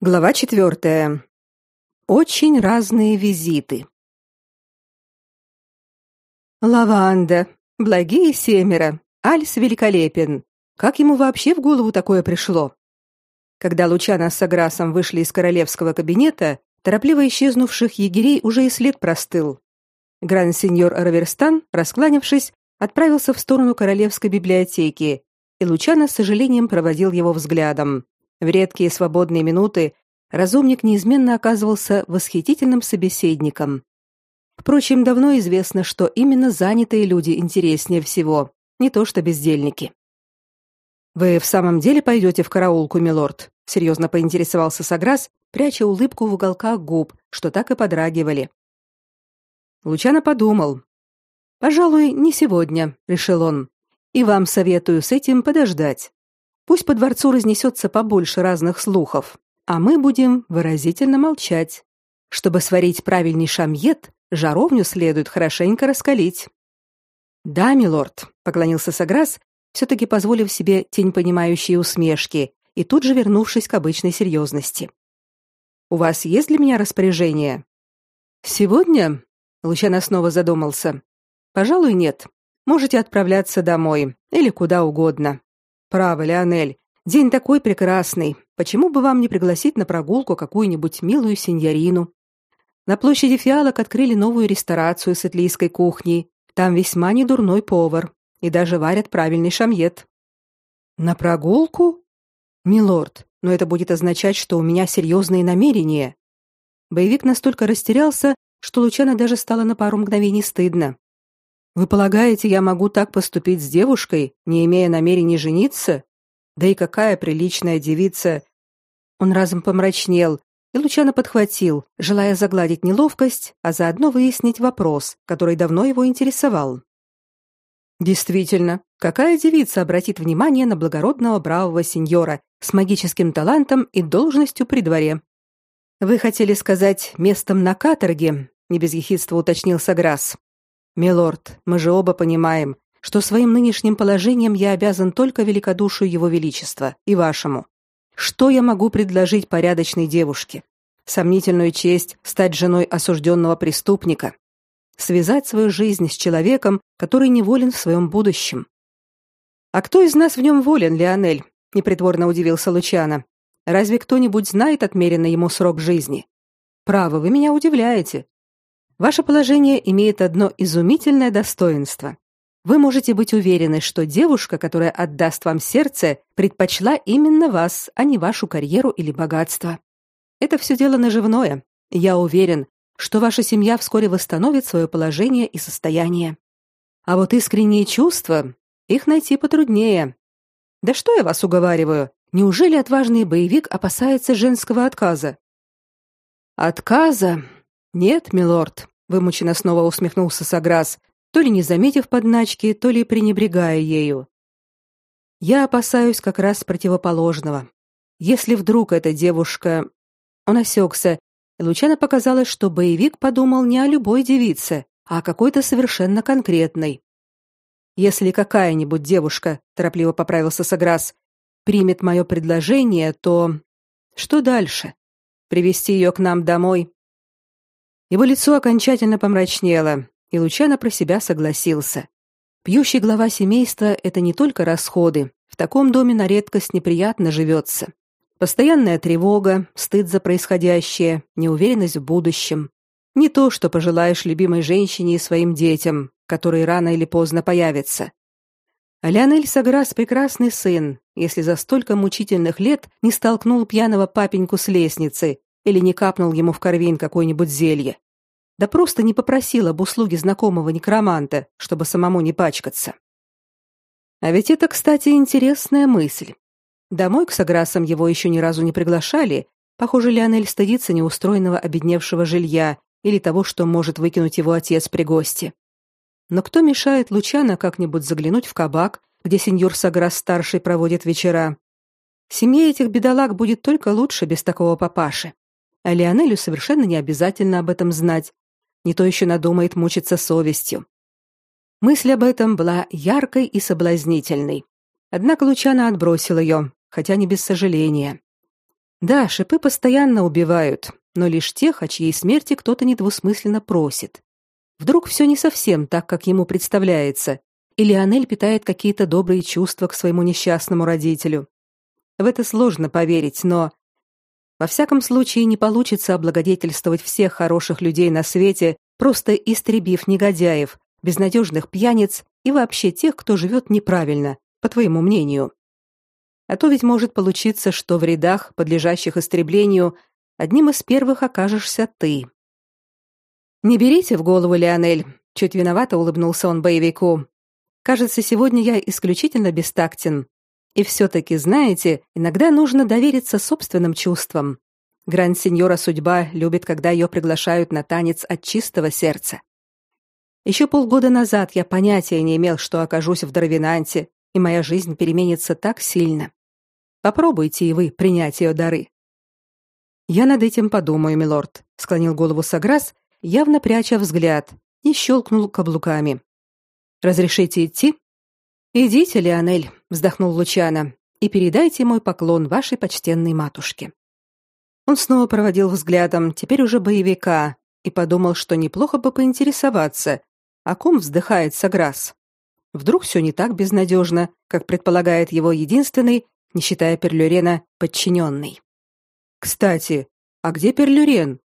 Глава четвертая. Очень разные визиты. Лаванда, благие семеро, Альс великолепен. Как ему вообще в голову такое пришло? Когда Лучано с Аграсом вышли из королевского кабинета, торопливо исчезнувших егерей уже и след простыл. Гранд-сеньор Раверстан, раскланявшись, отправился в сторону королевской библиотеки, и Лучано с сожалением проводил его взглядом. В редкие свободные минуты разумник неизменно оказывался восхитительным собеседником. Впрочем, давно известно, что именно занятые люди интереснее всего, не то что бездельники. Вы в самом деле пойдете в караулку, милорд? серьезно поинтересовался Саграс, пряча улыбку в уголках губ, что так и подрагивали. Лучано подумал. Пожалуй, не сегодня, решил он. И вам советую с этим подождать. Пусть по дворцу разнесется побольше разных слухов, а мы будем выразительно молчать. Чтобы сварить правильный шамьет, жаровню следует хорошенько раскалить. Да, милорд, поклонился Саграс, все таки позволив себе тень понимающей усмешки и тут же вернувшись к обычной серьезности. У вас есть для меня распоряжение? Сегодня? Лучано снова задумался. Пожалуй, нет. Можете отправляться домой или куда угодно. Право, Леонель, день такой прекрасный. Почему бы вам не пригласить на прогулку какую-нибудь милую сеньорину? На площади Фиалок открыли новую ресторацию с итлийской кухней. Там весьма недурной повар и даже варят правильный шамьет. На прогулку? Милорд, но это будет означать, что у меня серьезные намерения. Боевик настолько растерялся, что Лучано даже стало на пару мгновений стыдно. Вы полагаете, я могу так поступить с девушкой, не имея намерения жениться? Да и какая приличная девица. Он разом помрачнел, и Лучано подхватил, желая загладить неловкость, а заодно выяснить вопрос, который давно его интересовал. Действительно, какая девица обратит внимание на благородного бравого сеньора с магическим талантом и должностью при дворе? Вы хотели сказать местом на каторге? Не без ехидства уточнил Саграс. Милорд, мы же оба понимаем, что своим нынешним положением я обязан только великодушию его величества и вашему. Что я могу предложить порядочной девушке? Сомнительную честь стать женой осужденного преступника, связать свою жизнь с человеком, который неволен в своем будущем. А кто из нас в нем волен, Леонель? непритворно удивился Лучано. Разве кто-нибудь знает отмеренный ему срок жизни? Право, вы меня удивляете. Ваше положение имеет одно изумительное достоинство. Вы можете быть уверены, что девушка, которая отдаст вам сердце, предпочла именно вас, а не вашу карьеру или богатство. Это все дело наживное. Я уверен, что ваша семья вскоре восстановит свое положение и состояние. А вот искренние чувства, их найти потруднее. Да что я вас уговариваю? Неужели отважный боевик опасается женского отказа? Отказа? Нет, милорд, вымученно снова усмехнулся Саграс, то ли не заметив подначки, то ли пренебрегая ею. Я опасаюсь как раз противоположного. Если вдруг эта девушка Он осекся, и Лучано показалось, что боевик подумал не о любой девице, а о какой-то совершенно конкретной. Если какая-нибудь девушка, торопливо поправился Саграс, примет мое предложение, то что дальше? Привести ее к нам домой? Его лицо окончательно помрачнело, и Лучано про себя согласился. Пьющий глава семейства это не только расходы. В таком доме на редкость неприятно живется. Постоянная тревога, стыд за происходящее, неуверенность в будущем. Не то, что пожелаешь любимой женщине и своим детям, которые рано или поздно появятся. А Леонель Саграс прекрасный сын, если за столько мучительных лет не столкнул пьяного папеньку с лестницы или не капнул ему в корвин какое-нибудь зелье. Да просто не попросил об услуге знакомого некроманта, чтобы самому не пачкаться. А ведь это, кстати, интересная мысль. Домой к Саграсам его еще ни разу не приглашали. Похоже, Леонель стыдится неустроенного обедневшего жилья или того, что может выкинуть его отец при гости. Но кто мешает Лучано как-нибудь заглянуть в кабак, где сеньор Саграс-старший проводит вечера? Семье этих бедолаг будет только лучше без такого папаши. А Леонелю совершенно не обязательно об этом знать. Не то еще надумает мучиться совестью. Мысль об этом была яркой и соблазнительной. Однако Лучано отбросил ее, хотя не без сожаления. Да, шипы постоянно убивают, но лишь тех, о чьей смерти кто-то недвусмысленно просит. Вдруг все не совсем так, как ему представляется, и Леонель питает какие-то добрые чувства к своему несчастному родителю. В это сложно поверить, но во всяком случае не получится облагодетельствовать всех хороших людей на свете, просто истребив негодяев, безнадежных пьяниц и вообще тех, кто живет неправильно, по твоему мнению. А то ведь может получиться, что в рядах, подлежащих истреблению, одним из первых окажешься ты. Не берите в голову, Леонель, чуть виновато улыбнулся он боевику. Кажется, сегодня я исключительно бестактен. И все-таки, знаете, иногда нужно довериться собственным чувствам. Гранд-сеньора судьба любит, когда ее приглашают на танец от чистого сердца. Еще полгода назад я понятия не имел, что окажусь в Дарвинанте, и моя жизнь переменится так сильно. Попробуйте и вы принять ее дары. Я над этим подумаю, милорд, склонил голову Саграс, явно пряча взгляд, и щелкнул каблуками. Разрешите идти? Идите, Леонель, вздохнул Лучано, и передайте мой поклон вашей почтенной матушке. Он снова проводил взглядом, теперь уже боевика, и подумал, что неплохо бы поинтересоваться, о ком вздыхает Саграс. Вдруг все не так безнадежно, как предполагает его единственный, не считая Перлюрена, подчиненный. Кстати, а где Перлюрен?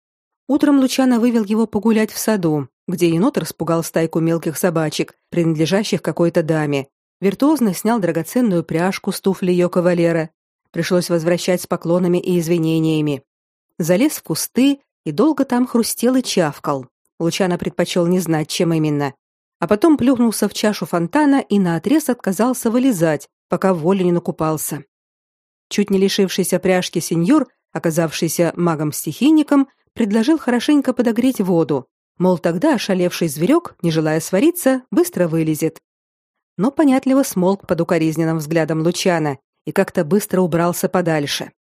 Утром Лучано вывел его погулять в саду, где енот распугал стайку мелких собачек, принадлежащих какой-то даме. Виртуозно снял драгоценную пряжку с туфли ее кавалера. Пришлось возвращать с поклонами и извинениями. Залез в кусты и долго там хрустел и чавкал. Лучано предпочел не знать, чем именно. А потом плюхнулся в чашу фонтана и наотрез отказался вылезать, пока в воле не накупался. Чуть не лишившийся пряжки сеньор, оказавшийся магом-стихийником, предложил хорошенько подогреть воду, Мол, тогда ошалевший зверек, не желая свариться, быстро вылезет. Но понятливо смолк под укоризненным взглядом Лучана и как-то быстро убрался подальше.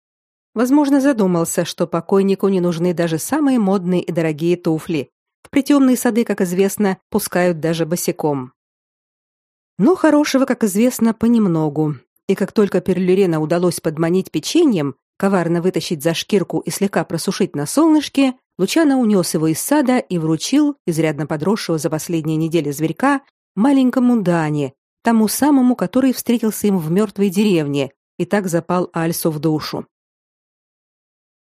Возможно, задумался, что покойнику не нужны даже самые модные и дорогие туфли. В притемные сады, как известно, пускают даже босиком. Но хорошего, как известно, понемногу. И как только Перлюрена удалось подманить печеньем, коварно вытащить за шкирку и слегка просушить на солнышке, Лучано унес его из сада и вручил изрядно подросшего за последние недели зверька маленькому Дане, тому самому, который встретился им в мертвой деревне и так запал Альсу в душу.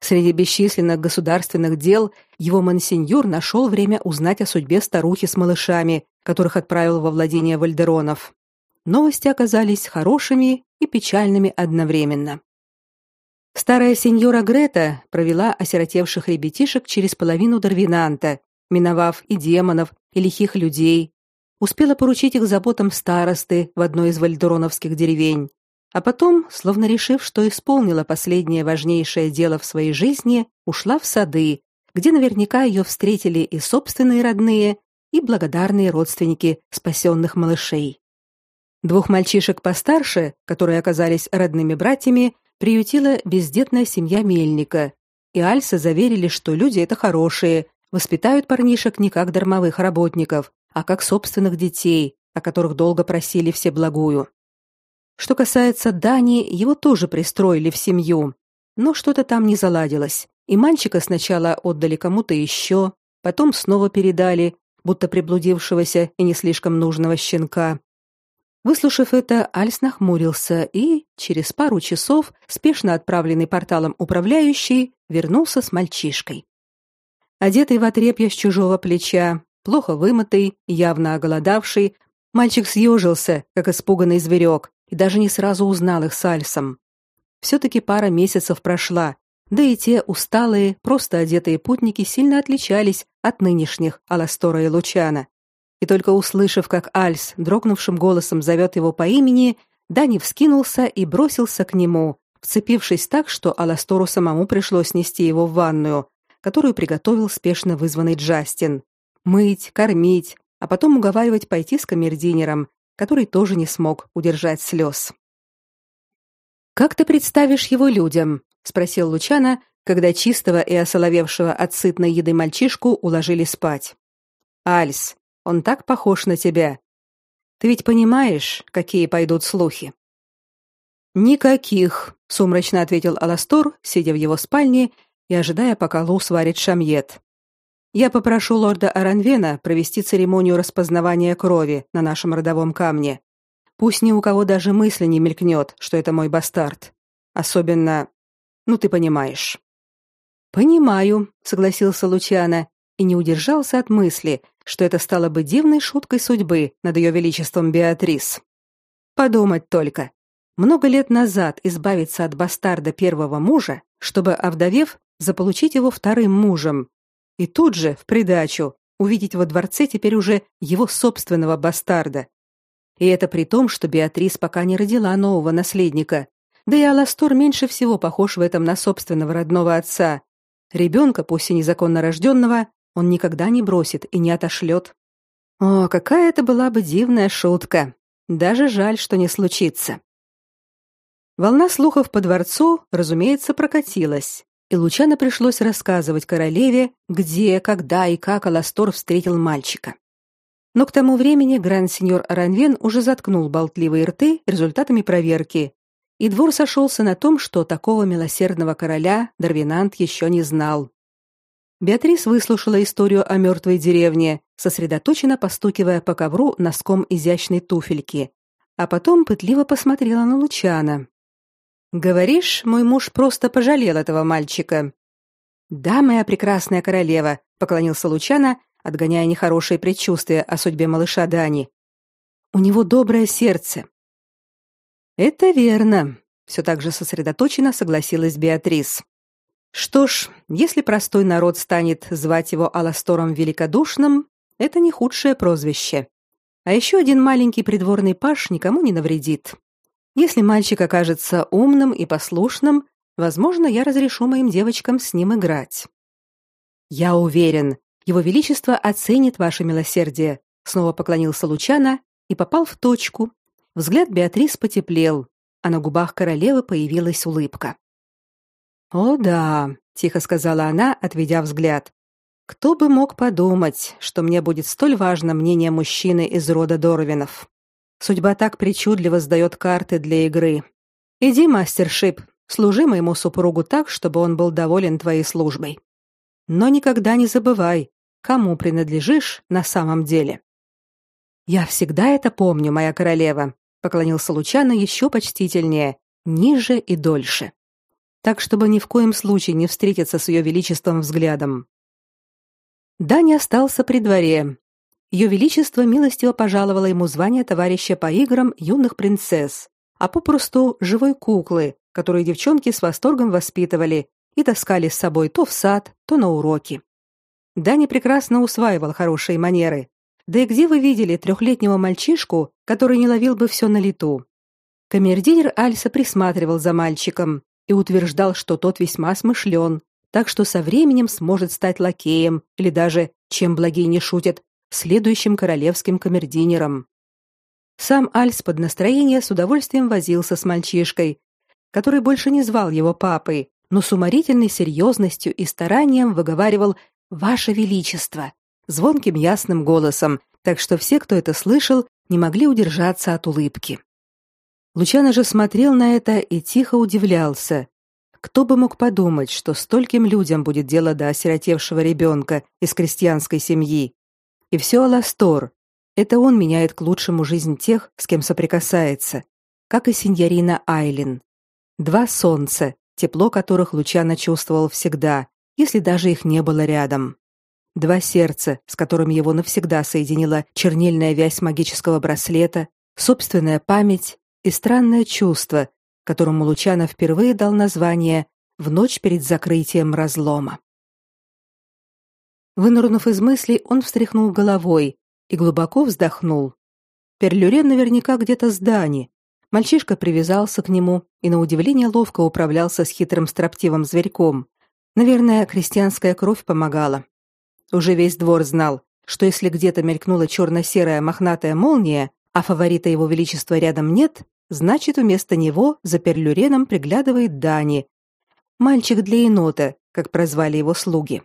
Среди бесчисленных государственных дел его мансиньор нашел время узнать о судьбе старухи с малышами, которых отправил во владение Вальдеронов. Новости оказались хорошими и печальными одновременно. Старая сеньора Грета провела осиротевших ребятишек через половину Дарвинанта, миновав и демонов, и лихих людей, успела поручить их заботам старосты в одной из вальдороновских деревень, а потом, словно решив, что исполнила последнее важнейшее дело в своей жизни, ушла в сады, где наверняка ее встретили и собственные родные, и благодарные родственники спасенных малышей. Двух мальчишек постарше, которые оказались родными братьями, приютила бездетная семья Мельника, и Альса заверили, что люди это хорошие, воспитают парнишек не как дармовых работников, а как собственных детей, о которых долго просили все благую. Что касается Дани, его тоже пристроили в семью, но что-то там не заладилось, и мальчика сначала отдали кому-то еще, потом снова передали, будто приблудившегося и не слишком нужного щенка. Выслушав это, Альс нахмурился и, через пару часов, спешно отправленный порталом управляющий, вернулся с мальчишкой. Одетый в отрепье с чужого плеча, плохо вымытый, явно оголодавший, мальчик съежился, как испуганный зверек, и даже не сразу узнал их с Альсом. Все-таки пара месяцев прошла, да и те усталые, просто одетые путники сильно отличались от нынешних Аластора и Лучана, и только услышав, как Альс дрогнувшим голосом зовет его по имени, Дани вскинулся и бросился к нему, вцепившись так, что Аластору самому пришлось нести его в ванную, которую приготовил спешно вызванный Джастин. Мыть, кормить, а потом уговаривать пойти с камердинером, который тоже не смог удержать слез. «Как ты представишь его людям?» — спросил Лучана, когда чистого и осоловевшего от сытной еды мальчишку уложили спать. «Альс, он так похож на тебя. Ты ведь понимаешь, какие пойдут слухи. Никаких, сумрачно ответил Аластор, сидя в его спальне и ожидая, пока Лу сварит шамьет. Я попрошу лорда Аранвена провести церемонию распознавания крови на нашем родовом камне. Пусть ни у кого даже мысли не мелькнет, что это мой бастард. Особенно, ну ты понимаешь. Понимаю, согласился Лучано и не удержался от мысли, что это стало бы дивной шуткой судьбы над ее величеством Беатрис. Подумать только. Много лет назад избавиться от бастарда первого мужа, чтобы, овдовев, заполучить его вторым мужем, и тут же, в придачу, увидеть во дворце теперь уже его собственного бастарда. И это при том, что Беатрис пока не родила нового наследника. Да и Аластор меньше всего похож в этом на собственного родного отца. Ребенка, пусть и незаконно рожденного, он никогда не бросит и не отошлет. О, какая это была бы дивная шутка. Даже жаль, что не случится. Волна слухов по дворцу, разумеется, прокатилась, и Лучано пришлось рассказывать королеве, где, когда и как Аластор встретил мальчика. Но к тому времени гранд-сеньор Аранвен уже заткнул болтливые рты результатами проверки, и двор сошелся на том, что такого милосердного короля Дарвинант еще не знал. Беатрис выслушала историю о мертвой деревне, сосредоточенно постукивая по ковру носком изящной туфельки, а потом пытливо посмотрела на Лучана. «Говоришь, мой муж просто пожалел этого мальчика?» «Да, моя прекрасная королева», — поклонился Лучана, отгоняя нехорошие предчувствия о судьбе малыша Дани. У него доброе сердце. Это верно, все так же сосредоточенно согласилась Беатрис. Что ж, если простой народ станет звать его Аластором Великодушным, это не худшее прозвище. А еще один маленький придворный паш никому не навредит. Если мальчик окажется умным и послушным, возможно, я разрешу моим девочкам с ним играть. Я уверен, его величество оценит ваше милосердие, снова поклонился Лучана и попал в точку. Взгляд Беатрис потеплел, а на губах королевы появилась улыбка. О да, тихо сказала она, отведя взгляд. Кто бы мог подумать, что мне будет столь важно мнение мужчины из рода Дорвинов. Судьба так причудливо сдает карты для игры. Иди, мастер Шип, служи моему супругу так, чтобы он был доволен твоей службой. Но никогда не забывай, кому принадлежишь на самом деле. Я всегда это помню, моя королева, поклонился Лучано еще почтительнее, ниже и дольше. Так чтобы ни в коем случае не встретиться с ее величеством взглядом. Дани остался при дворе. Ее величество милостиво пожаловало ему звание товарища по играм юных принцесс, а попросту живой куклы, которую девчонки с восторгом воспитывали и таскали с собой то в сад, то на уроки. Дани прекрасно усваивал хорошие манеры. Да и где вы видели трехлетнего мальчишку, который не ловил бы все на лету? Камердинер Альса присматривал за мальчиком и утверждал, что тот весьма смышлен, так что со временем сможет стать лакеем или даже, чем благие не шутят, следующим королевским камердинером. Сам Альс под настроение с удовольствием возился с мальчишкой, который больше не звал его папой, но с уморительной серьезностью и старанием выговаривал Ваше величество, звонким ясным голосом, так что все, кто это слышал, не могли удержаться от улыбки. Лучано же смотрел на это и тихо удивлялся. Кто бы мог подумать, что стольким людям будет дело до осиротевшего ребенка из крестьянской семьи. И все Аластор. Это он меняет к лучшему жизнь тех, с кем соприкасается, как и синьорина Айлин. Два солнца, тепло которых Лучано чувствовал всегда, если даже их не было рядом. Два сердца, с которыми его навсегда соединила чернильная вязь магического браслета, собственная память и странное чувство, которому Лучано впервые дал название «В ночь перед закрытием разлома». Вынырнув из мыслей, он встряхнул головой и глубоко вздохнул. Перлюрен наверняка где-то с Дани. Мальчишка привязался к нему и на удивление ловко управлялся с хитрым строптивым зверьком, Наверное, крестьянская кровь помогала. Уже весь двор знал, что если где-то мелькнула черно-серая мохнатая молния, а фаворита его величества рядом нет, значит, вместо него за перлюреном приглядывает Дани. Мальчик для енота, как прозвали его слуги.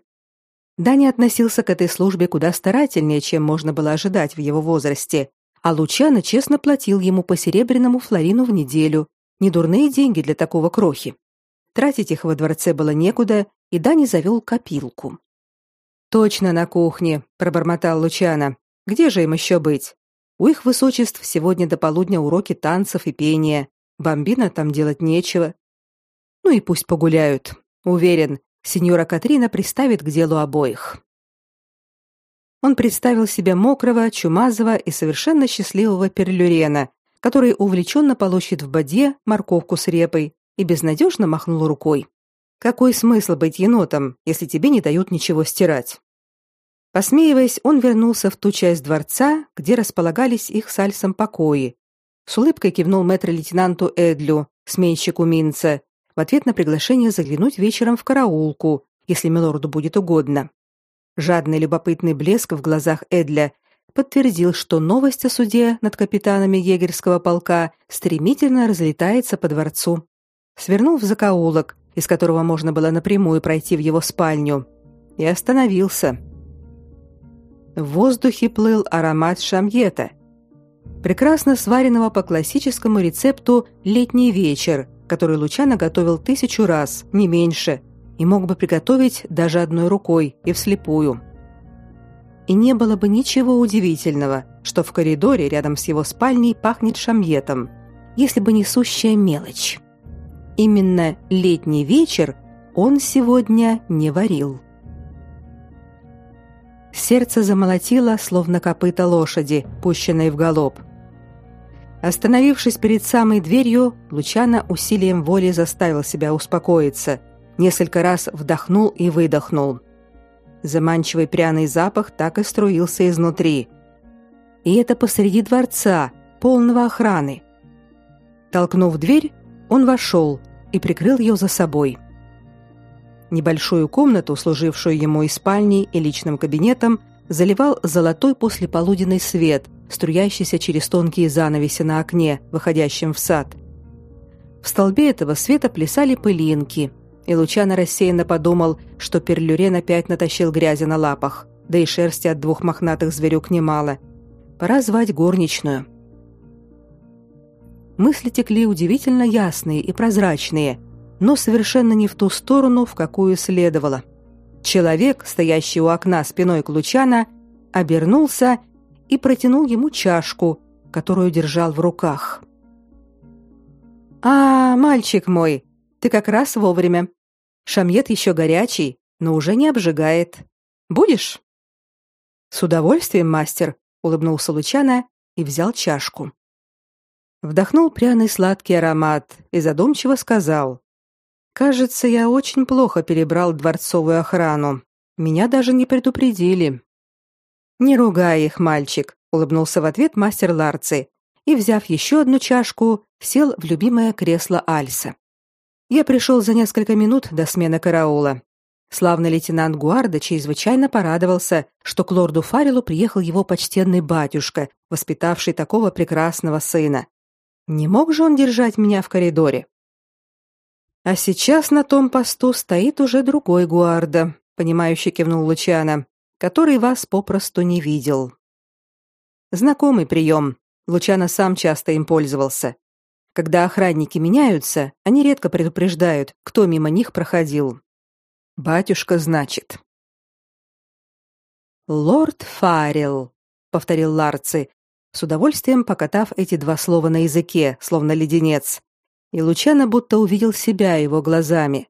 Дани относился к этой службе куда старательнее, чем можно было ожидать в его возрасте, а Лучано честно платил ему по серебряному флорину в неделю недурные деньги для такого крохи. Тратить их во дворце было некуда, и Дани завел копилку. Точно на кухне, пробормотал Лучана. Где же им еще быть? У их высочеств сегодня до полудня уроки танцев и пения. Бомбина там делать нечего. Ну и пусть погуляют. Уверен, сеньора Катрина приставит к делу обоих. Он представил себе мокрого, чумазого и совершенно счастливого Перлюрена, который увлеченно полощет в боде морковку с репой и безнадежно махнул рукой. Какой смысл быть енотом, если тебе не дают ничего стирать? Посмеиваясь, он вернулся в ту часть дворца, где располагались их с покои. С улыбкой кивнул мэтр-лейтенанту Эдлю, сменщику Минца, в ответ на приглашение заглянуть вечером в караулку, если милорду будет угодно. Жадный любопытный блеск в глазах Эдля подтвердил, что новость о суде над капитанами егерского полка стремительно разлетается по дворцу. Свернул в закоулок, из которого можно было напрямую пройти в его спальню, и остановился. В воздухе плыл аромат шамьета, прекрасно сваренного по классическому рецепту летний вечер, который Лучано готовил тысячу раз, не меньше, и мог бы приготовить даже одной рукой и вслепую. И не было бы ничего удивительного, что в коридоре рядом с его спальней пахнет шамьетом, если бы не сущая мелочь. Именно летний вечер он сегодня не варил. Сердце замолотило, словно копыта лошади, пущенной в галоп. Остановившись перед самой дверью, Лучано усилием воли заставил себя успокоиться несколько раз вдохнул и выдохнул. Заманчивый пряный запах так и струился изнутри. И это посреди дворца, полного охраны. Толкнув дверь, он вошел и прикрыл ее за собой. Небольшую комнату, служившую ему и спальней, и личным кабинетом, заливал золотой послеполуденный свет, струящийся через тонкие занавеси на окне, выходящем в сад. В столбе этого света плясали пылинки, и Лучано рассеянно подумал, что Перлюрен опять натащил грязи на лапах, да и шерсти от двух мохнатых зверюк немало. Пора звать горничную. Мысли текли удивительно ясные и прозрачные, но совершенно не в ту сторону, в какую следовало. Человек, стоящий у окна спиной к Лучано, обернулся и протянул ему чашку, которую держал в руках. «А, мальчик мой, ты как раз вовремя. Шамьет еще горячий, но уже не обжигает. Будешь? С удовольствием, мастер, улыбнулся Лучано и взял чашку. Вдохнул пряный сладкий аромат и задумчиво сказал: "Кажется, я очень плохо перебрал дворцовую охрану. Меня даже не предупредили". "Не ругай их, мальчик", улыбнулся в ответ мастер Ларци и, взяв еще одну чашку, сел в любимое кресло Альса. Я пришел за несколько минут до смены караула. Славный лейтенант Гуарда чрезвычайно порадовался, что к лорду Фарилу приехал его почтенный батюшка, воспитавший такого прекрасного сына. Не мог же он держать меня в коридоре? А сейчас на том посту стоит уже другой Гуарда, понимающий кивнул Лучано, который вас попросту не видел. Знакомый прием. Лучано сам часто им пользовался. Когда охранники меняются, они редко предупреждают, кто мимо них проходил. Батюшка, значит. Лорд Фаррелл, повторил Ларци, с удовольствием покатав эти два слова на языке, словно леденец. И Лучано будто увидел себя его глазами.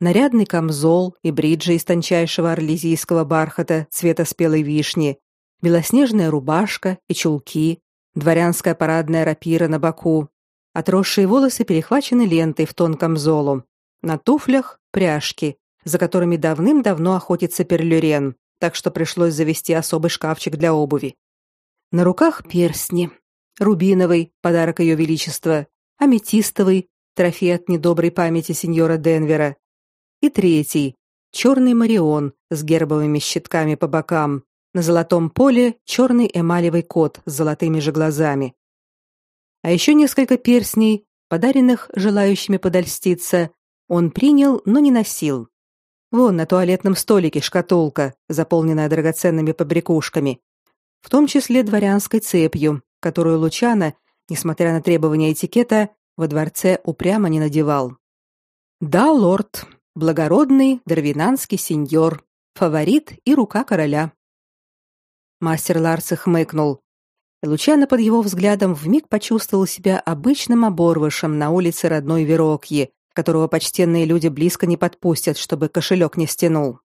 Нарядный камзол и бриджи из тончайшего орлезийского бархата цвета спелой вишни, белоснежная рубашка и чулки, дворянская парадная рапира на боку, Отросшие волосы перехвачены лентой в тонком золу. На туфлях пряжки, за которыми давным-давно охотится перлюрен, так что пришлось завести особый шкафчик для обуви. На руках перстни. Рубиновый, подарок ее величества, аметистовый, трофей от недоброй памяти сеньора Денвера. И третий, черный марион с гербовыми щитками по бокам. На золотом поле черный эмалевый кот с золотыми же глазами а еще несколько перстней, подаренных желающими подольститься, он принял, но не носил. Вон на туалетном столике шкатулка, заполненная драгоценными побрякушками, в том числе дворянской цепью, которую Лучана, несмотря на требования этикета, во дворце упрямо не надевал. Да, лорд, благородный дарвинанский сеньор, фаворит и рука короля. Мастер Ларс хмыкнул. Лучано под его взглядом вмиг почувствовал себя обычным оборвышем на улице родной Верокьи, которого почтенные люди близко не подпустят, чтобы кошелек не стянул.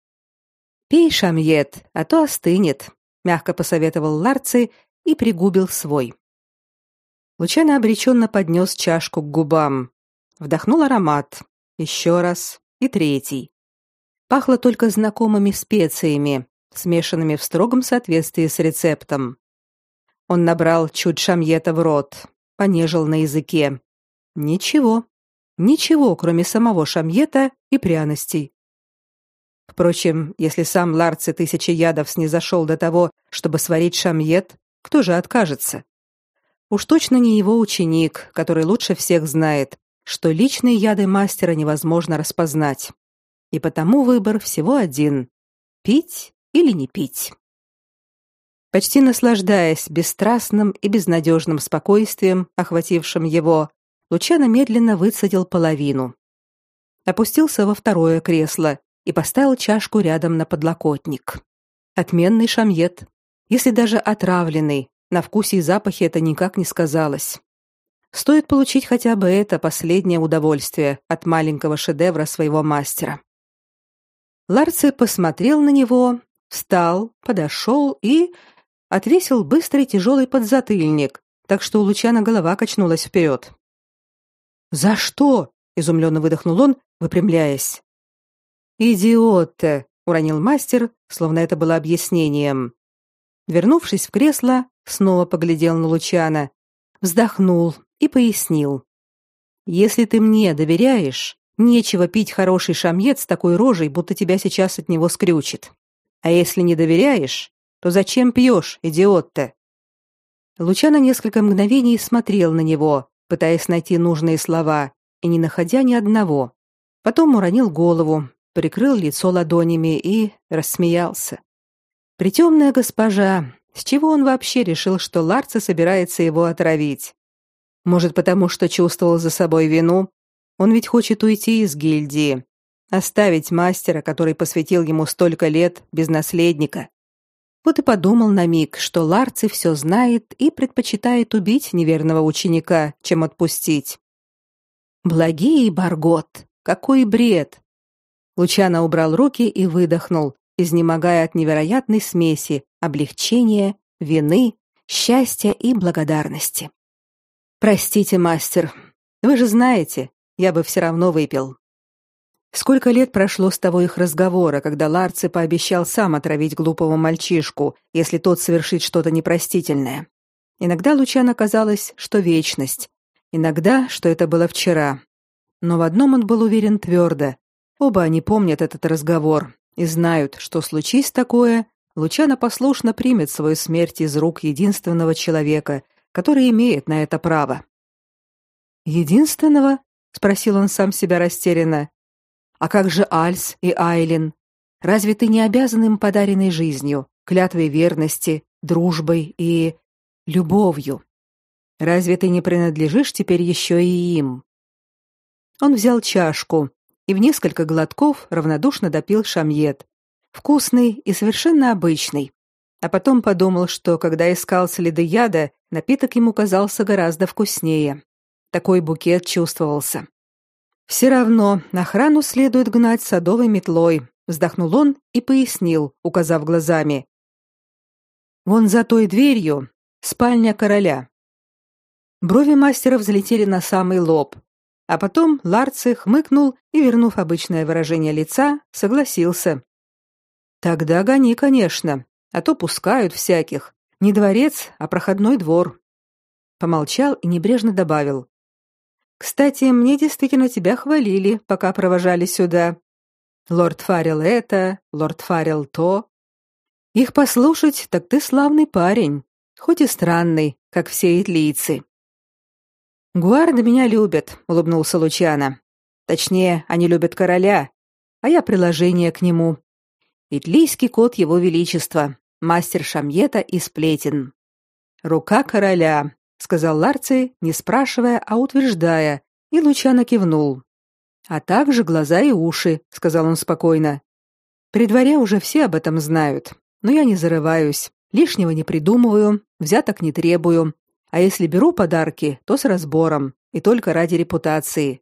«Пей, шамьет, а то остынет», — мягко посоветовал Ларци и пригубил свой. Лучано обреченно поднес чашку к губам. Вдохнул аромат. Еще раз. И третий. Пахло только знакомыми специями, смешанными в строгом соответствии с рецептом. Он набрал чуть шамьета в рот, понежил на языке. Ничего. Ничего, кроме самого шамьета и пряностей. Впрочем, если сам Ларци тысячи ядов снизошел до того, чтобы сварить шамьет, кто же откажется? Уж точно не его ученик, который лучше всех знает, что личные яды мастера невозможно распознать. И потому выбор всего один: пить или не пить. Почти наслаждаясь бесстрастным и безнадежным спокойствием, охватившим его, Лучано медленно выцедил половину. Опустился во второе кресло и поставил чашку рядом на подлокотник. Отменный шамьет. Если даже отравленный, на вкусе и запахе это никак не сказалось. Стоит получить хотя бы это последнее удовольствие от маленького шедевра своего мастера. Ларци посмотрел на него, встал, подошел и отвесил быстрый тяжелый подзатыльник, так что у Лучана голова качнулась вперед. «За что?» — изумленно выдохнул он, выпрямляясь. «Идиот-то!» — уронил мастер, словно это было объяснением. Вернувшись в кресло, снова поглядел на Лучана, вздохнул и пояснил. «Если ты мне доверяешь, нечего пить хороший шамьет с такой рожей, будто тебя сейчас от него скрючит. А если не доверяешь, то зачем пьешь, идиот-то?» Лучано несколько мгновений смотрел на него, пытаясь найти нужные слова, и не находя ни одного. Потом уронил голову, прикрыл лицо ладонями и рассмеялся. Притемная госпожа, с чего он вообще решил, что Ларца собирается его отравить? Может, потому что чувствовал за собой вину? Он ведь хочет уйти из гильдии, оставить мастера, который посвятил ему столько лет, без наследника. Вот и подумал на миг, что Ларци все знает и предпочитает убить неверного ученика, чем отпустить. Благие Баргот, какой бред! Лучано убрал руки и выдохнул, изнемогая от невероятной смеси облегчения, вины, счастья и благодарности. Простите, мастер. Вы же знаете, я бы все равно выпил. Сколько лет прошло с того их разговора, когда Ларци пообещал сам отравить глупого мальчишку, если тот совершит что-то непростительное. Иногда Лучано казалось, что вечность, иногда, что это было вчера. Но в одном он был уверен твердо. Оба они помнят этот разговор и знают, что случись такое, Лучано послушно примет свою смерть из рук единственного человека, который имеет на это право. Единственного? спросил он сам себя растерянно. А как же Альс и Айлин? Разве ты не обязан им подаренной жизнью, клятвой верности, дружбой и любовью? Разве ты не принадлежишь теперь еще и им? Он взял чашку и в несколько глотков равнодушно допил шамьет. Вкусный и совершенно обычный. А потом подумал, что когда искал следы яда, напиток ему казался гораздо вкуснее. Такой букет чувствовался. Все равно охрану следует гнать садовой метлой, вздохнул он и пояснил, указав глазами. Вон за той дверью спальня короля. Брови мастера взлетели на самый лоб, а потом Ларци хмыкнул и, вернув обычное выражение лица, согласился. Тогда гони, конечно, а то пускают всяких. Не дворец, а проходной двор. Помолчал и небрежно добавил: кстати, мне действительно тебя хвалили, пока провожали сюда. Лорд Фаррел это, лорд Фаррел то. Их послушать, так ты славный парень, хоть и странный, как все итлийцы. Гуарды меня любят, улыбнулся Лучано. Точнее, они любят короля, а я приложение к нему. Итлийский кот его величества, мастер шамьета и сплетен. Рука короля, сказал Ларци, не спрашивая, а утверждая, и Лучано кивнул. А также глаза и уши, сказал он спокойно. При дворе уже все об этом знают, но я не зарываюсь, лишнего не придумываю, взяток не требую, а если беру подарки, то с разбором и только ради репутации.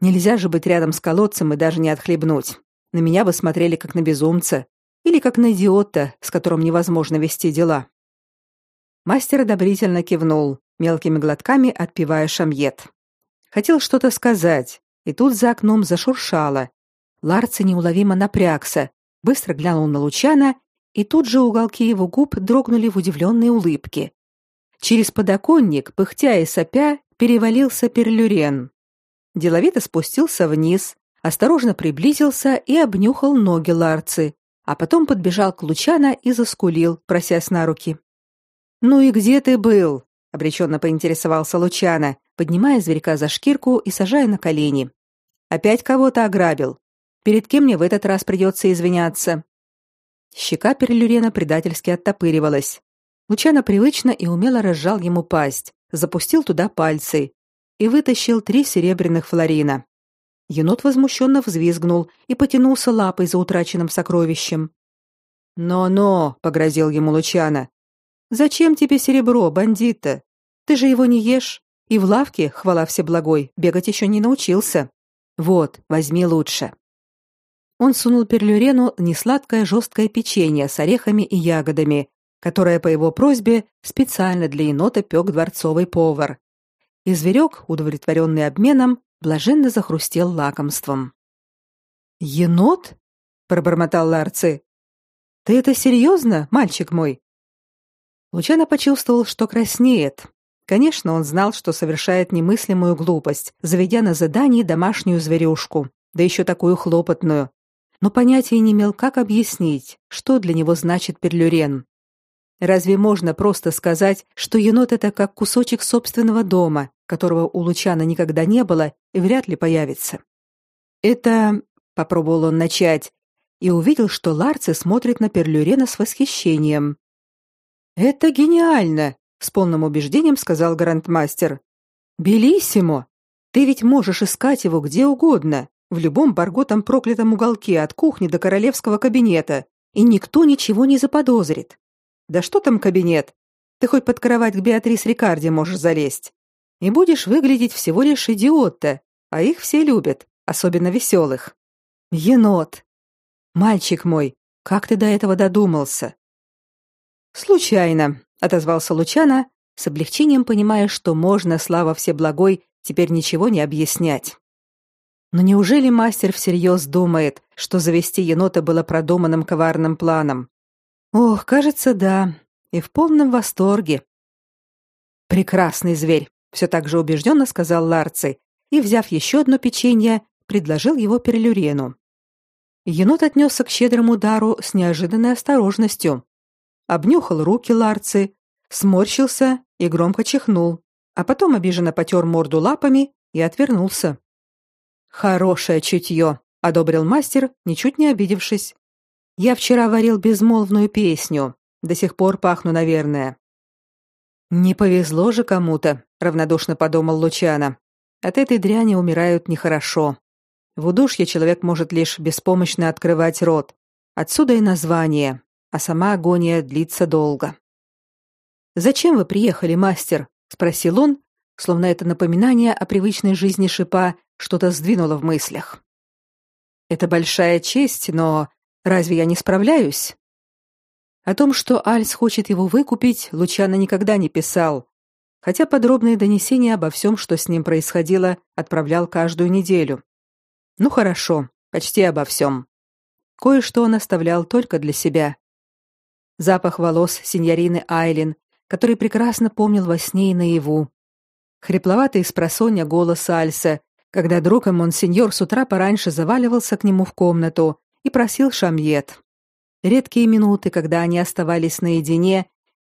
Нельзя же быть рядом с колодцем и даже не отхлебнуть. На меня бы смотрели как на безумца или как на идиота, с которым невозможно вести дела. Мастер одобрительно кивнул, мелкими глотками отпивая шамьет. Хотел что-то сказать, и тут за окном зашуршало. Ларци неуловимо напрягся, быстро глянул на Лучана, и тут же уголки его губ дрогнули в удивленной улыбке. Через подоконник, пыхтя и сопя, перевалился Перлюрен. Деловито спустился вниз, осторожно приблизился и обнюхал ноги Ларцы, а потом подбежал к Лучана и заскулил, просясь на руки. «Ну и где ты был?» — обреченно поинтересовался Лучана, поднимая зверька за шкирку и сажая на колени. «Опять кого-то ограбил. Перед кем мне в этот раз придется извиняться?» Щека Перлюрена предательски оттопыривалась. Лучано привычно и умело разжал ему пасть, запустил туда пальцы и вытащил три серебряных флорина. Енот возмущенно взвизгнул и потянулся лапой за утраченным сокровищем. «Но-но!» — погрозил ему Лучано. Зачем тебе серебро, бандита? Ты же его не ешь. И в лавке, хвала всеблагой, бегать еще не научился. Вот, возьми лучше. Он сунул Перлюрену несладкое жесткое печенье с орехами и ягодами, которое по его просьбе специально для енота пек дворцовый повар. И зверек, удовлетворенный обменом, блаженно захрустел лакомством. «Енот?» — пробормотал Ларци. «Ты это серьезно, мальчик мой?» Лучано почувствовал, что краснеет. Конечно, он знал, что совершает немыслимую глупость, заведя на задание домашнюю зверюшку, да еще такую хлопотную. Но понятия не имел, как объяснить, что для него значит перлюрен. Разве можно просто сказать, что енот это как кусочек собственного дома, которого у Лучана никогда не было и вряд ли появится? Это, попробовал он начать, и увидел, что Ларци смотрит на Перлюрена с восхищением. Это гениально, с полным убеждением сказал грандмастер. Белиссимо. Ты ведь можешь искать его где угодно, в любом барготом проклятом уголке от кухни до королевского кабинета, и никто ничего не заподозрит. Да что там кабинет? Ты хоть под кровать к Беатрис Рикарди можешь залезть. И будешь выглядеть всего лишь идиот-то, а их все любят, особенно веселых. Енот. Мальчик мой, как ты до этого додумался? Случайно, отозвался Лучано, с облегчением понимая, что можно, слава всеблагой, теперь ничего не объяснять. Но неужели мастер всерьез думает, что завести енота было продуманным коварным планом? Ох, кажется, да, и в полном восторге. Прекрасный зверь, все так же убежденно сказал Ларци, и, взяв еще одно печенье, предложил его Перлюрену. Енот отнесся к щедрому дару с неожиданной осторожностью обнюхал руки Ларцы, сморщился и громко чихнул, а потом обиженно потер морду лапами и отвернулся. «Хорошее чутье», — одобрил мастер, ничуть не обидевшись. «Я вчера варил безмолвную песню. До сих пор пахну, наверное». «Не повезло же кому-то», — равнодушно подумал Лучано. «От этой дряни умирают нехорошо. В удушье человек может лишь беспомощно открывать рот. Отсюда и название а сама агония длится долго. «Зачем вы приехали, мастер?» — спросил он, словно это напоминание о привычной жизни шипа что-то сдвинуло в мыслях. «Это большая честь, но разве я не справляюсь?» О том, что Альс хочет его выкупить, Лучано никогда не писал, хотя подробные донесения обо всем, что с ним происходило, отправлял каждую неделю. Ну хорошо, почти обо всем. Кое-что он оставлял только для себя запах волос сеньорины Айлин, который прекрасно помнил во сне и наяву. Хрипловатый с просонья голос Альса, когда друг и монсеньор с утра пораньше заваливался к нему в комнату и просил шамьет. Редкие минуты, когда они оставались наедине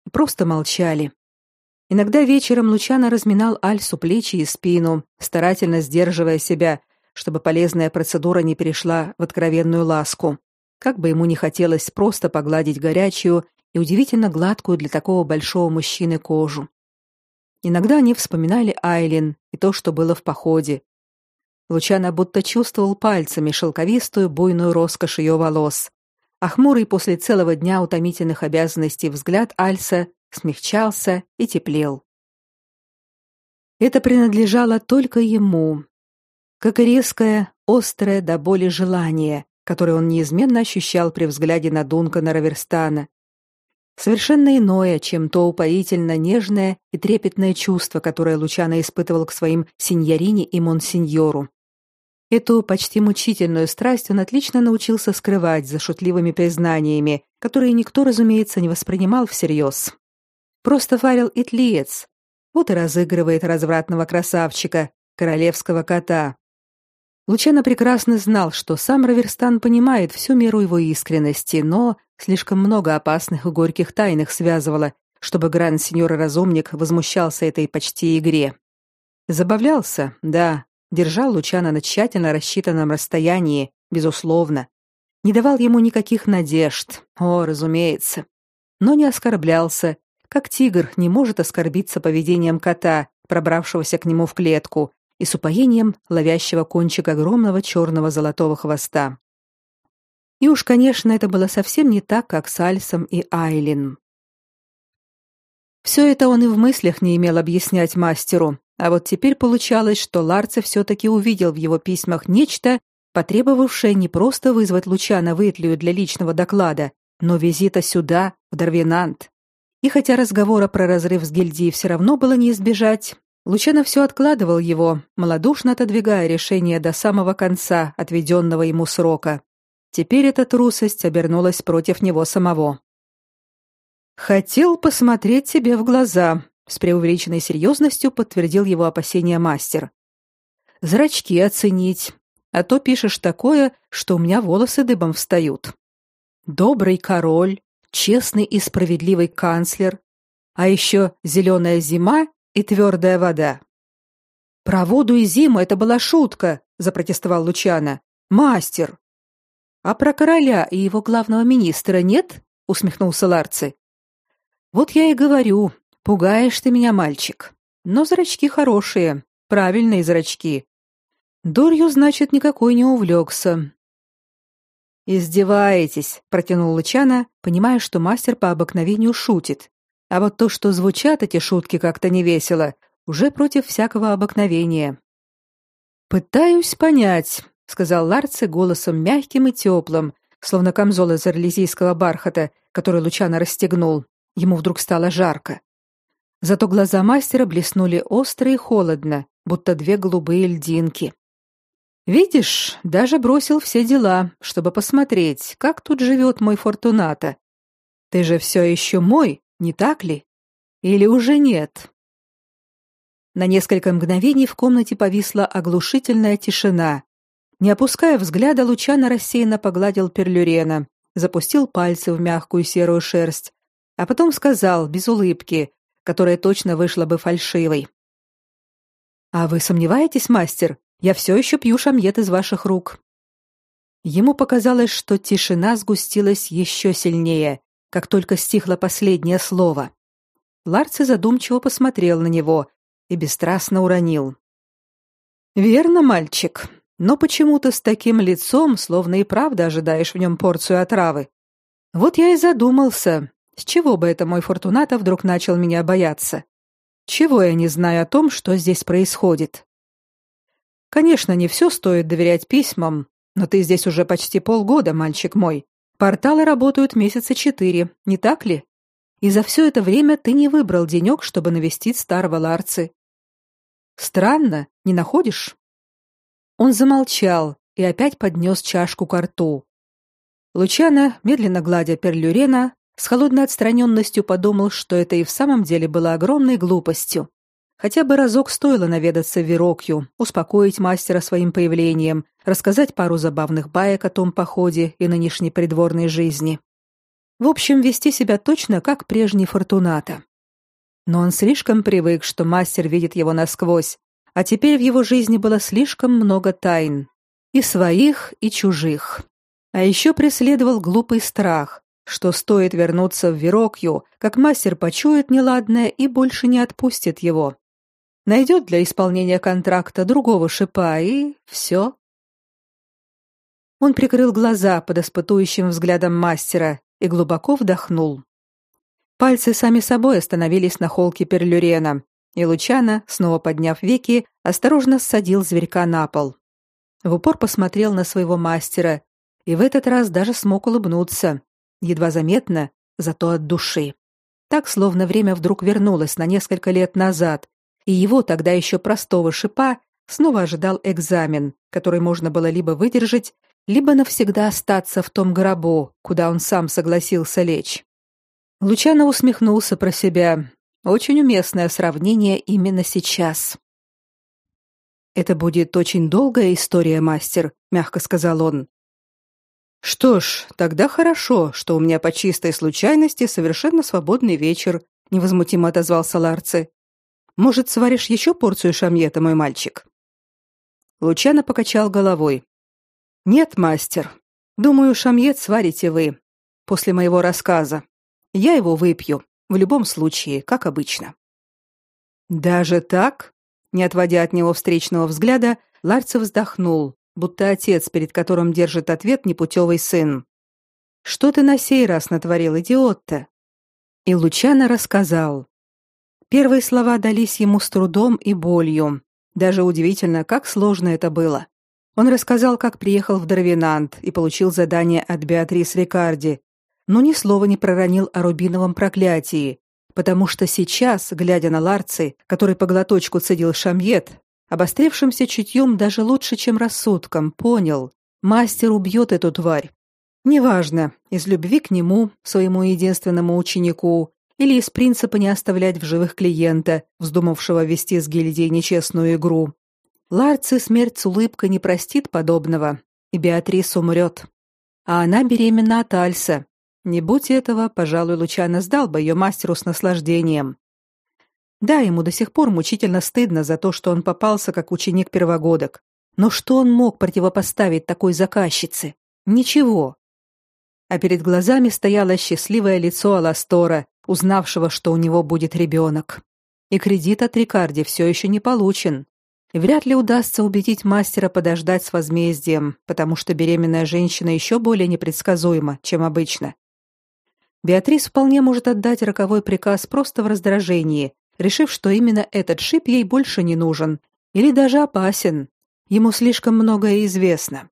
и просто молчали. Иногда вечером Лучано разминал Альсу плечи и спину, старательно сдерживая себя, чтобы полезная процедура не перешла в откровенную ласку. Как бы ему ни хотелось просто погладить горячую и удивительно гладкую для такого большого мужчины кожу. Иногда они вспоминали Айлин и то, что было в походе. Лучано будто чувствовал пальцами шелковистую буйную роскошь ее волос, а хмурый после целого дня утомительных обязанностей взгляд Альса смягчался и теплел. Это принадлежало только ему, как и резкое, острое до боли желание, которое он неизменно ощущал при взгляде на Дункана Раверстана. Совершенно иное, чем то упоительно нежное и трепетное чувство, которое Лучано испытывал к своим сеньорине и монсеньору. Эту почти мучительную страсть он отлично научился скрывать за шутливыми признаниями, которые никто, разумеется, не воспринимал всерьез. Просто Фарел Итлиец. Вот и разыгрывает развратного красавчика, королевского кота. Лучано прекрасно знал, что сам Раверстан понимает всю меру его искренности, но слишком много опасных и горьких тайных связывало, чтобы гранд-сеньор Разумник возмущался этой почти игре. Забавлялся, да, держал Лучана на тщательно рассчитанном расстоянии, безусловно. Не давал ему никаких надежд, о, разумеется. Но не оскорблялся, как тигр не может оскорбиться поведением кота, пробравшегося к нему в клетку, и с упоением ловящего кончик огромного черного золотого хвоста. И уж, конечно, это было совсем не так, как с Альсом и Айлин. Все это он и в мыслях не имел объяснять мастеру, а вот теперь получалось, что Ларце все-таки увидел в его письмах нечто, потребовавшее не просто вызвать Лучана в для личного доклада, но визита сюда, в Дарвинант. И хотя разговора про разрыв с гильдией все равно было не избежать, Лучано все откладывал его, малодушно отодвигая решение до самого конца отведенного ему срока. Теперь эта трусость обернулась против него самого. «Хотел посмотреть тебе в глаза», с преувеличенной серьезностью подтвердил его опасения мастер. Зрачки оценить, а то пишешь такое, что у меня волосы дыбом встают. Добрый король, честный и справедливый канцлер, а еще зеленая зима и твердая вода. Про воду и зиму это была шутка, запротестовал Лучано. Мастер. А про короля и его главного министра нет? усмехнулся Ларци. Вот я и говорю, Пугаешь ты меня, мальчик. Но зрачки хорошие, правильные зрачки. Дурью, значит, никакой не увлекся. Издеваетесь, протянул Лучана, понимая, что мастер по обыкновению шутит. А вот то, что звучат эти шутки как-то невесело, уже против всякого обыкновения. Пытаюсь понять, сказал Ларце голосом мягким и теплым, словно камзол из орлезийского бархата, который Лучано расстегнул. Ему вдруг стало жарко. Зато глаза мастера блеснули остро и холодно, будто две голубые льдинки. Видишь, даже бросил все дела, чтобы посмотреть, как тут живет мой Фортуната. Ты же все еще мой, не так ли? Или уже нет? На несколько мгновений в комнате повисла оглушительная тишина. Не опуская взгляда, Лучано рассеянно погладил Перлюрена, запустил пальцы в мягкую серую шерсть, а потом сказал без улыбки, которая точно вышла бы фальшивой. А вы сомневаетесь, мастер? Я все еще пью шамьет из ваших рук. Ему показалось, что тишина сгустилась еще сильнее, как только стихло последнее слово. Ларци задумчиво посмотрел на него и бесстрастно уронил: "Верно, мальчик, но почему ты с таким лицом, словно и правда ожидаешь в нем порцию отравы? Вот я и задумался, с чего бы это мой Фортуната вдруг начал меня бояться? Чего я не знаю о том, что здесь происходит? Конечно, не все стоит доверять письмам, но ты здесь уже почти полгода, мальчик мой. Порталы работают месяца четыре, не так ли? И за все это время ты не выбрал денек, чтобы навестить старого Ларцы. Странно, не находишь? Он замолчал и опять поднес чашку к рту. Лучано, медленно гладя перлюрена, с холодной отстраненностью подумал, что это и в самом деле было огромной глупостью. Хотя бы разок стоило наведаться в Верокью, успокоить мастера своим появлением, рассказать пару забавных баек о том походе и нынешней придворной жизни. В общем, вести себя точно как прежний Фортуната. Но он слишком привык, что мастер видит его насквозь, а теперь в его жизни было слишком много тайн, и своих, и чужих. А еще преследовал глупый страх, что стоит вернуться в Верокью, как мастер почует неладное и больше не отпустит его. Найдет для исполнения контракта другого шипа и все. Он прикрыл глаза под испытующим взглядом мастера и глубоко вдохнул. Пальцы сами собой остановились на холке перлюрена, и Лучана, снова подняв веки, осторожно ссадил зверька на пол. В упор посмотрел на своего мастера и в этот раз даже смог улыбнуться, едва заметно, зато от души. Так, словно время вдруг вернулось на несколько лет назад, и его тогда еще простого шипа снова ожидал экзамен, который можно было либо выдержать, либо навсегда остаться в том гробу, куда он сам согласился лечь. Лучано усмехнулся про себя. Очень уместное сравнение именно сейчас. Это будет очень долгая история, мастер, мягко сказал он. Что ж, тогда хорошо, что у меня по чистой случайности совершенно свободный вечер, невозмутимо отозвался Ларци. Может, сваришь еще порцию шамьета, мой мальчик? Лучано покачал головой. Нет, мастер. Думаю, шамьет сварите вы после моего рассказа. Я его выпью в любом случае, как обычно. Даже так? Не отводя от него встречного взгляда, Ларцев вздохнул, будто отец, перед которым держит ответ непутевый сын. Что ты на сей раз натворил, идиот-то? И Лучано рассказал. Первые слова дались ему с трудом и болью. Даже удивительно, как сложно это было. Он рассказал, как приехал в Дарвинант и получил задание от Беатрис Рикарди, но ни слова не проронил о рубиновом проклятии, потому что сейчас, глядя на Ларци, который по глоточку цедил шамьет, обострившимся чутьем даже лучше, чем рассудком, понял, мастер убьет эту тварь. Неважно, из любви к нему, своему единственному ученику, или из принципа не оставлять в живых клиента, вздумавшего вести с гильдией нечестную игру. Ларци смерть с улыбкой не простит подобного, и Беатрис умрет. А она беременна от Альса, не будь этого, пожалуй, Лучано сдал бы ее мастеру с наслаждением. Да, ему до сих пор мучительно стыдно за то, что он попался как ученик первогодок. Но что он мог противопоставить такой заказчице? Ничего. А перед глазами стояло счастливое лицо Аластора, узнавшего, что у него будет ребенок. И кредит от Рикарди все еще не получен. Вряд ли удастся убедить мастера подождать с возмездием, потому что беременная женщина еще более непредсказуема, чем обычно. Беатрис вполне может отдать роковой приказ просто в раздражении, решив, что именно этот шип ей больше не нужен или даже опасен. Ему слишком многое известно.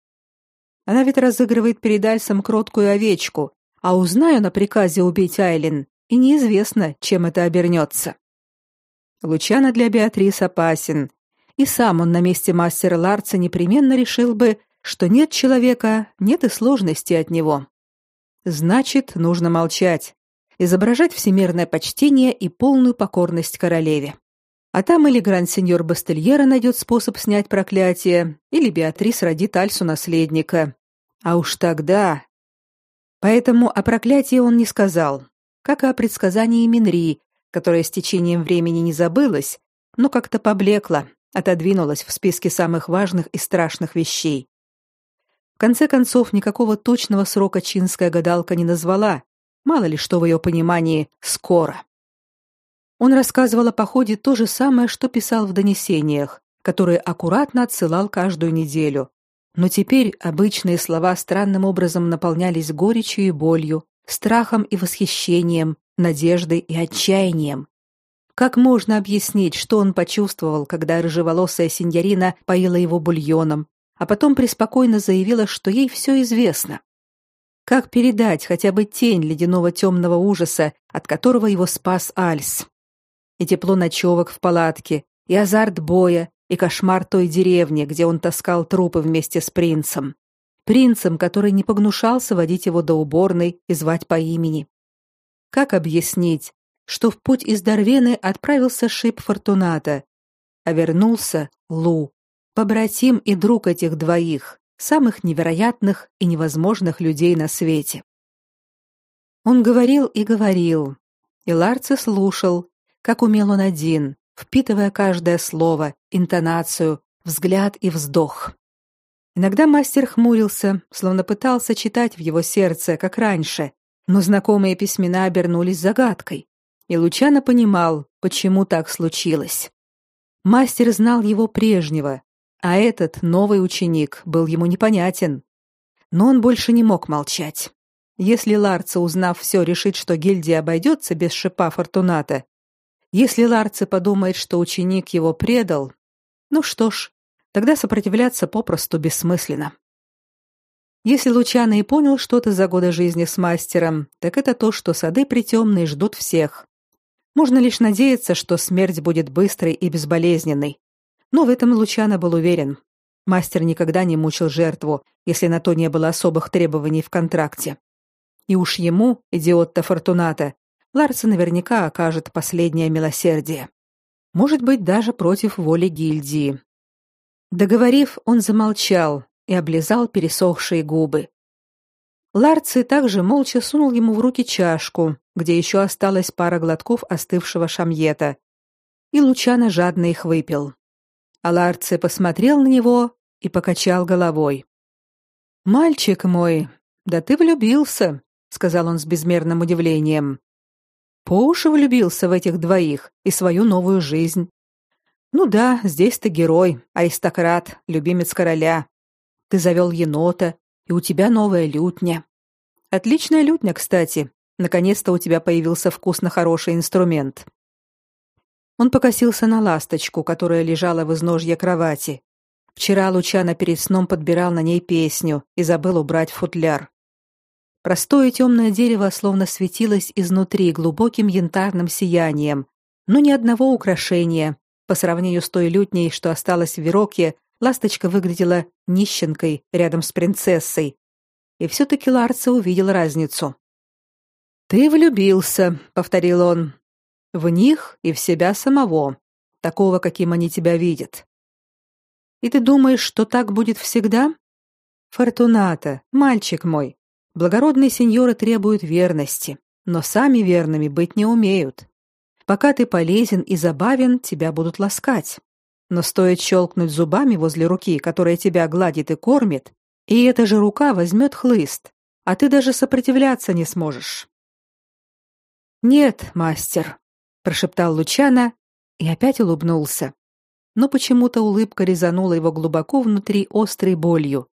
Она ведь разыгрывает перед Альсом кроткую овечку, а узнаю на приказе убить Айлин, и неизвестно, чем это обернется. Лучано для Беатрис опасен, и сам он на месте мастера Ларца непременно решил бы, что нет человека, нет и сложности от него. Значит, нужно молчать, изображать всемирное почтение и полную покорность королеве. А там или гранд-сеньор Бастельера найдет способ снять проклятие, или Беатрис родит Альсу наследника. А уж тогда... Поэтому о проклятии он не сказал, как и о предсказании Минри, которое с течением времени не забылось, но как-то поблекло, отодвинулось в списке самых важных и страшных вещей. В конце концов, никакого точного срока чинская гадалка не назвала. Мало ли что в ее понимании «скоро». Он рассказывал о походе то же самое, что писал в донесениях, которые аккуратно отсылал каждую неделю. Но теперь обычные слова странным образом наполнялись горечью и болью, страхом и восхищением, надеждой и отчаянием. Как можно объяснить, что он почувствовал, когда рыжеволосая сеньорина поила его бульоном, а потом преспокойно заявила, что ей все известно. Как передать хотя бы тень ледяного темного ужаса, от которого его спас Альс? И тепло ночевок в палатке, и азарт боя, и кошмар той деревни, где он таскал трупы вместе с принцем. Принцем, который не погнушался водить его до уборной и звать по имени. Как объяснить, что в путь из Дарвены отправился Шип Фортуната, а вернулся Лу? побратим и друг этих двоих, самых невероятных и невозможных людей на свете. Он говорил и говорил, и Ларци слушал, как умел он один, впитывая каждое слово, интонацию, взгляд и вздох. Иногда мастер хмурился, словно пытался читать в его сердце, как раньше, Но знакомые письмена обернулись загадкой, и Лучано понимал, почему так случилось. Мастер знал его прежнего, а этот новый ученик был ему непонятен. Но он больше не мог молчать. Если Ларца, узнав все, решит, что гильдия обойдется без шипа Фортуната, если Ларце подумает, что ученик его предал, ну что ж, тогда сопротивляться попросту бессмысленно. Если Лучано и понял что-то за годы жизни с мастером, так это то, что сады притемные ждут всех. Можно лишь надеяться, что смерть будет быстрой и безболезненной. Но в этом Лучано был уверен. Мастер никогда не мучил жертву, если на то не было особых требований в контракте. И уж ему, идиот-то Фортуната, Ларса наверняка окажет последнее милосердие. Может быть, даже против воли гильдии. Договорив, он замолчал и облизал пересохшие губы. Ларци также молча сунул ему в руки чашку, где еще осталась пара глотков остывшего шамьета, и Лучано жадно их выпил. А Ларци посмотрел на него и покачал головой. «Мальчик мой, да ты влюбился», — сказал он с безмерным удивлением. «По уши влюбился в этих двоих и свою новую жизнь. Ну да, здесь ты герой, аристократ, любимец короля. Ты завел енота, и у тебя новая лютня. Отличная лютня, кстати. Наконец-то у тебя появился вкусно хороший инструмент. Он покосился на ласточку, которая лежала в изножье кровати. Вчера Лучано перед сном подбирал на ней песню и забыл убрать футляр. Простое темное дерево словно светилось изнутри глубоким янтарным сиянием, но ни одного украшения. По сравнению с той лютней, что осталась в Вероке, ласточка выглядела нищенкой рядом с принцессой. И все-таки Ларца увидел разницу. «Ты влюбился», — повторил он. «В них и в себя самого, такого, каким они тебя видят. И ты думаешь, что так будет всегда? Фортуната, мальчик мой, благородные сеньоры требуют верности, но сами верными быть не умеют. Пока ты полезен и забавен, тебя будут ласкать. Но стоит щелкнуть зубами возле руки, которая тебя гладит и кормит, и эта же рука возьмет хлыст, а ты даже сопротивляться не сможешь. Нет, мастер, прошептал Лучана и опять улыбнулся. Но почему-то улыбка резанула его глубоко внутри острой болью.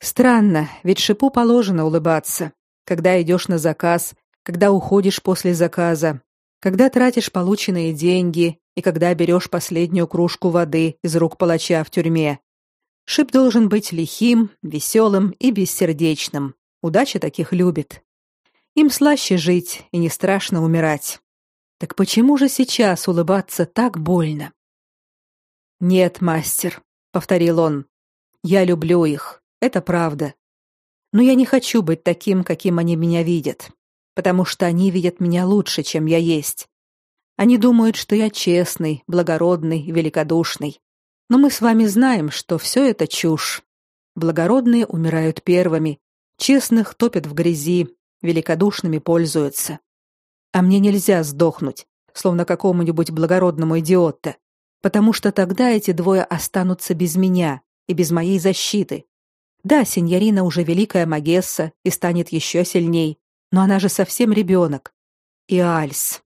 Странно, ведь шипу положено улыбаться, когда идешь на заказ, когда уходишь после заказа, когда тратишь полученные деньги и когда берешь последнюю кружку воды из рук палача в тюрьме. Шип должен быть лихим, веселым и бессердечным. Удача таких любит. Им слаще жить и не страшно умирать. Так почему же сейчас улыбаться так больно? Нет, мастер, повторил он. Я люблю их. Это правда. Но я не хочу быть таким, каким они меня видят, потому что они видят меня лучше, чем я есть. Они думают, что я честный, благородный, великодушный. Но мы с вами знаем, что все это чушь. Благородные умирают первыми, честных топят в грязи, великодушными пользуются. А мне нельзя сдохнуть, словно какому-нибудь благородному идиоту, потому что тогда эти двое останутся без меня и без моей защиты. Да, сеньорина уже великая магесса и станет еще сильней, но она же совсем ребенок. И Альс.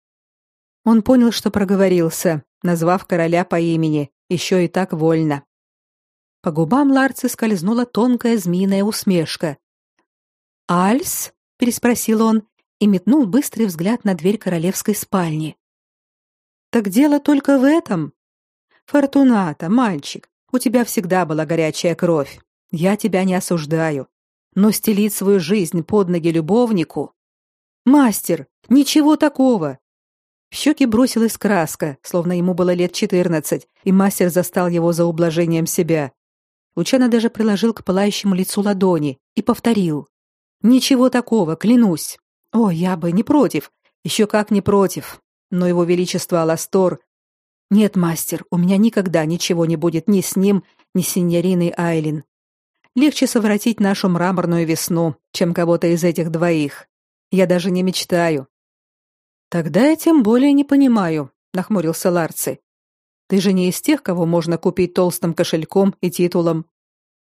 Он понял, что проговорился, назвав короля по имени, еще и так вольно. По губам Ларцы скользнула тонкая змеиная усмешка. «Альс?» — переспросил он и метнул быстрый взгляд на дверь королевской спальни. «Так дело только в этом. Фортуната, мальчик, у тебя всегда была горячая кровь. Я тебя не осуждаю. Но стелить свою жизнь под ноги любовнику... Мастер, ничего такого. В щеки бросилась краска, словно ему было лет четырнадцать, и мастер застал его за ублажением себя. Лучано даже приложил к пылающему лицу ладони и повторил. «Ничего такого, клянусь. О, я бы не против. Еще как не против. Но его величество Аластор... Нет, мастер, у меня никогда ничего не будет ни с ним, ни с синьориной Айлин. Легче совратить нашу мраморную весну, чем кого-то из этих двоих. Я даже не мечтаю. Тогда я тем более не понимаю, нахмурился Ларци. Ты же не из тех, кого можно купить толстым кошельком и титулом.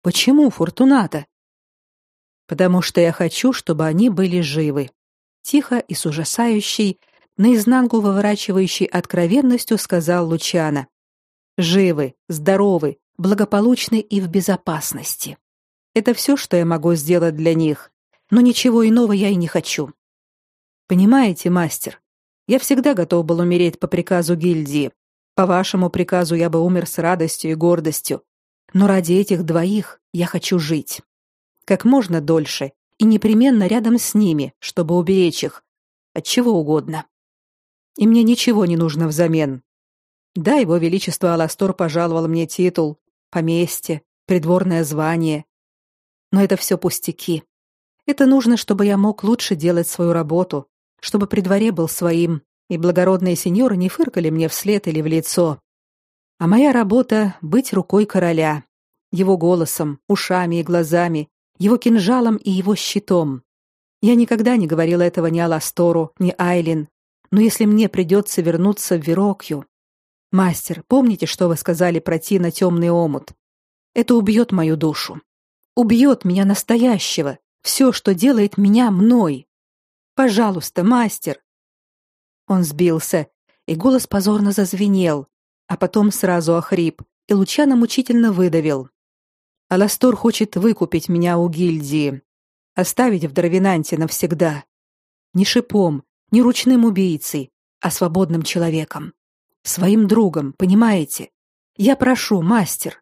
Почему, Фортуната? потому что я хочу, чтобы они были живы. Тихо и с ужасающей, наизнанку выворачивающей откровенностью сказал Лучана. Живы, здоровы, благополучны и в безопасности. Это все, что я могу сделать для них, но ничего иного я и не хочу. Понимаете, мастер, я всегда готов был умереть по приказу гильдии. По вашему приказу я бы умер с радостью и гордостью. Но ради этих двоих я хочу жить. Как можно дольше и непременно рядом с ними, чтобы уберечь их от чего угодно. И мне ничего не нужно взамен. Да, его величество Аластор пожаловал мне титул, поместье, придворное звание. Но это все пустяки. Это нужно, чтобы я мог лучше делать свою работу, чтобы при дворе был своим, и благородные сеньоры не фыркали мне вслед или в лицо. А моя работа — быть рукой короля, его голосом, ушами и глазами, его кинжалом и его щитом. Я никогда не говорила этого ни Аластору, ни Айлин, но если мне придется вернуться в Верокью... Мастер, помните, что вы сказали про Тина темный омут? Это убьет мою душу. Убьет меня настоящего, все, что делает меня мной. Пожалуйста, мастер. Он сбился, и голос позорно зазвенел, а потом сразу охрип, и Лучано мучительно выдавил: "Аластор хочет выкупить меня у гильдии, оставить в Дровинанте навсегда. Не шипом, не ручным убийцей, а свободным человеком, своим другом, понимаете? Я прошу, мастер,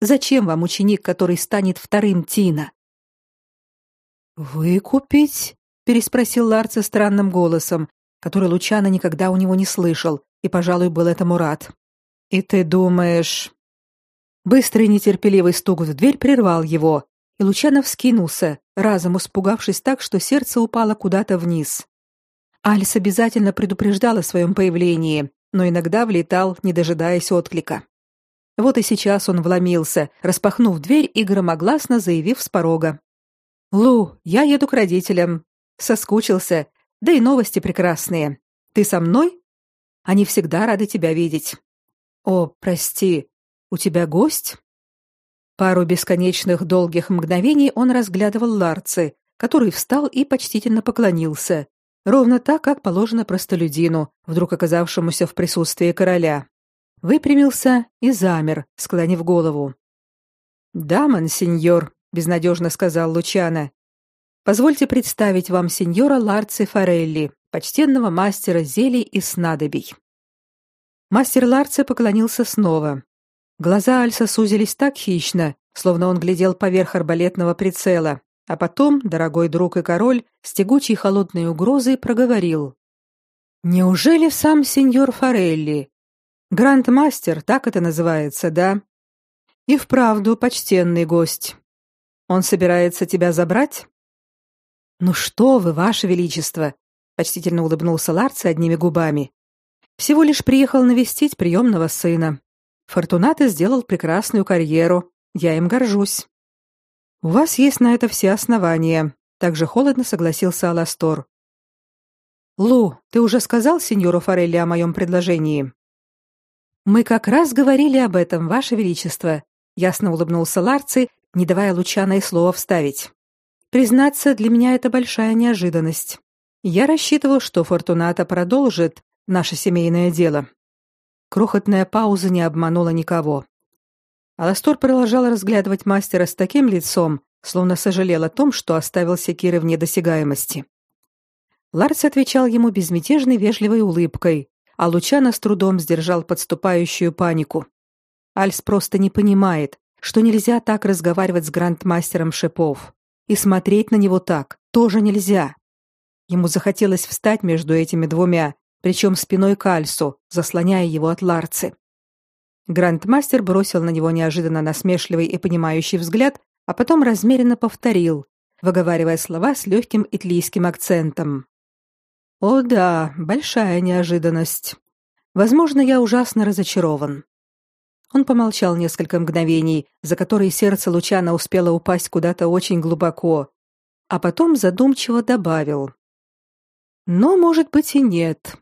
зачем вам ученик, который станет вторым Тина?" "Выкупить?" переспросил Ларца странным голосом, который Лучано никогда у него не слышал, и, пожалуй, был этому рад. И ты думаешь, быстрый нетерпеливый стук в дверь прервал его, и Лучано вскинулся, разом испугавшись так, что сердце упало куда-то вниз. Альс обязательно предупреждал о своем появлении, но иногда влетал, не дожидаясь отклика. Вот и сейчас он вломился, распахнув дверь и громогласно заявив с порога: "Лу, я еду к родителям. Соскучился. Да и новости прекрасные. Ты со мной? Они всегда рады тебя видеть. О, прости. У тебя гость? Пару бесконечных долгих мгновений он разглядывал Ларцы, который встал и почтительно поклонился, ровно так, как положено простолюдину, вдруг оказавшемуся в присутствии короля. Выпрямился и замер, склонив голову. "Да, мансиньор", безнадежно сказал Лучано. Позвольте представить вам сеньора Ларци Форелли, почтенного мастера зелий и снадобий. Мастер Ларци поклонился снова. Глаза Альса сузились так хищно, словно он глядел поверх арбалетного прицела, а потом, дорогой друг и король, с тягучей холодной угрозой проговорил: "Неужели сам сеньор Форелли? Гранд-мастер, так это называется, да? И вправду почтенный гость. Он собирается тебя забрать?" Ну что вы, ваше величество, почтительно улыбнулся Ларци одними губами. Всего лишь приехал навестить приемного сына. Фортунато сделал прекрасную карьеру. Я им горжусь. У вас есть на это все основания, также холодно согласился Аластор. Лу, ты уже сказал сеньору Форелли о моем предложении? Мы как раз говорили об этом, ваше величество, ясно улыбнулся Ларци, не давая Лучана и слова вставить. Признаться, для меня это большая неожиданность. Я рассчитывал, что Фортуната продолжит наше семейное дело. Крохотная пауза не обманула никого. Аластор продолжал разглядывать мастера с таким лицом, словно сожалел о том, что оставил секиры вне досягаемости. Ларс отвечал ему безмятежной вежливой улыбкой, а Лучано с трудом сдержал подступающую панику. Альс просто не понимает, что нельзя так разговаривать с грандмастером шипов. И смотреть на него так тоже нельзя. Ему захотелось встать между этими двумя, причем спиной к Альсу, заслоняя его от Ларцы. Грандмастер бросил на него неожиданно насмешливый и понимающий взгляд, а потом размеренно повторил, выговаривая слова с легким итлийским акцентом. «О да, большая неожиданность. Возможно, я ужасно разочарован. Он помолчал несколько мгновений, за которые сердце Лучана успело упасть куда-то очень глубоко, а потом задумчиво добавил: "Но, может быть, и нет.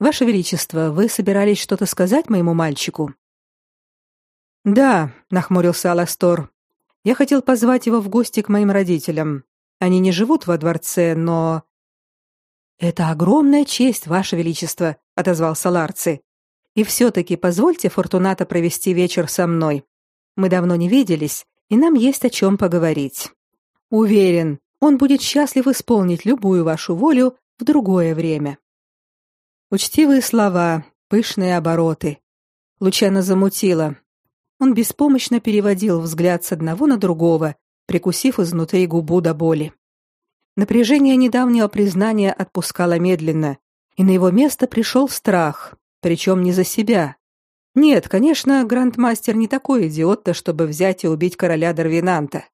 Ваше величество, вы собирались что-то сказать моему мальчику?" "Да", нахмурился Аластор. Я хотел позвать его в гости к моим родителям. Они не живут во дворце, но Это огромная честь, ваше величество, отозвался Ларци. И все таки позвольте Фортуната провести вечер со мной. Мы давно не виделись, и нам есть о чем поговорить. Уверен, он будет счастлив исполнить любую вашу волю в другое время. Учтивые слова, пышные обороты. Лучана замутила. Он беспомощно переводил взгляд с одного на другого, прикусив изнутри губу до боли. Напряжение недавнего признания отпускало медленно, и на его место пришел страх, причем не за себя. Нет, конечно, грандмастер не такой идиот-то, чтобы взять и убить короля Дарвинанта.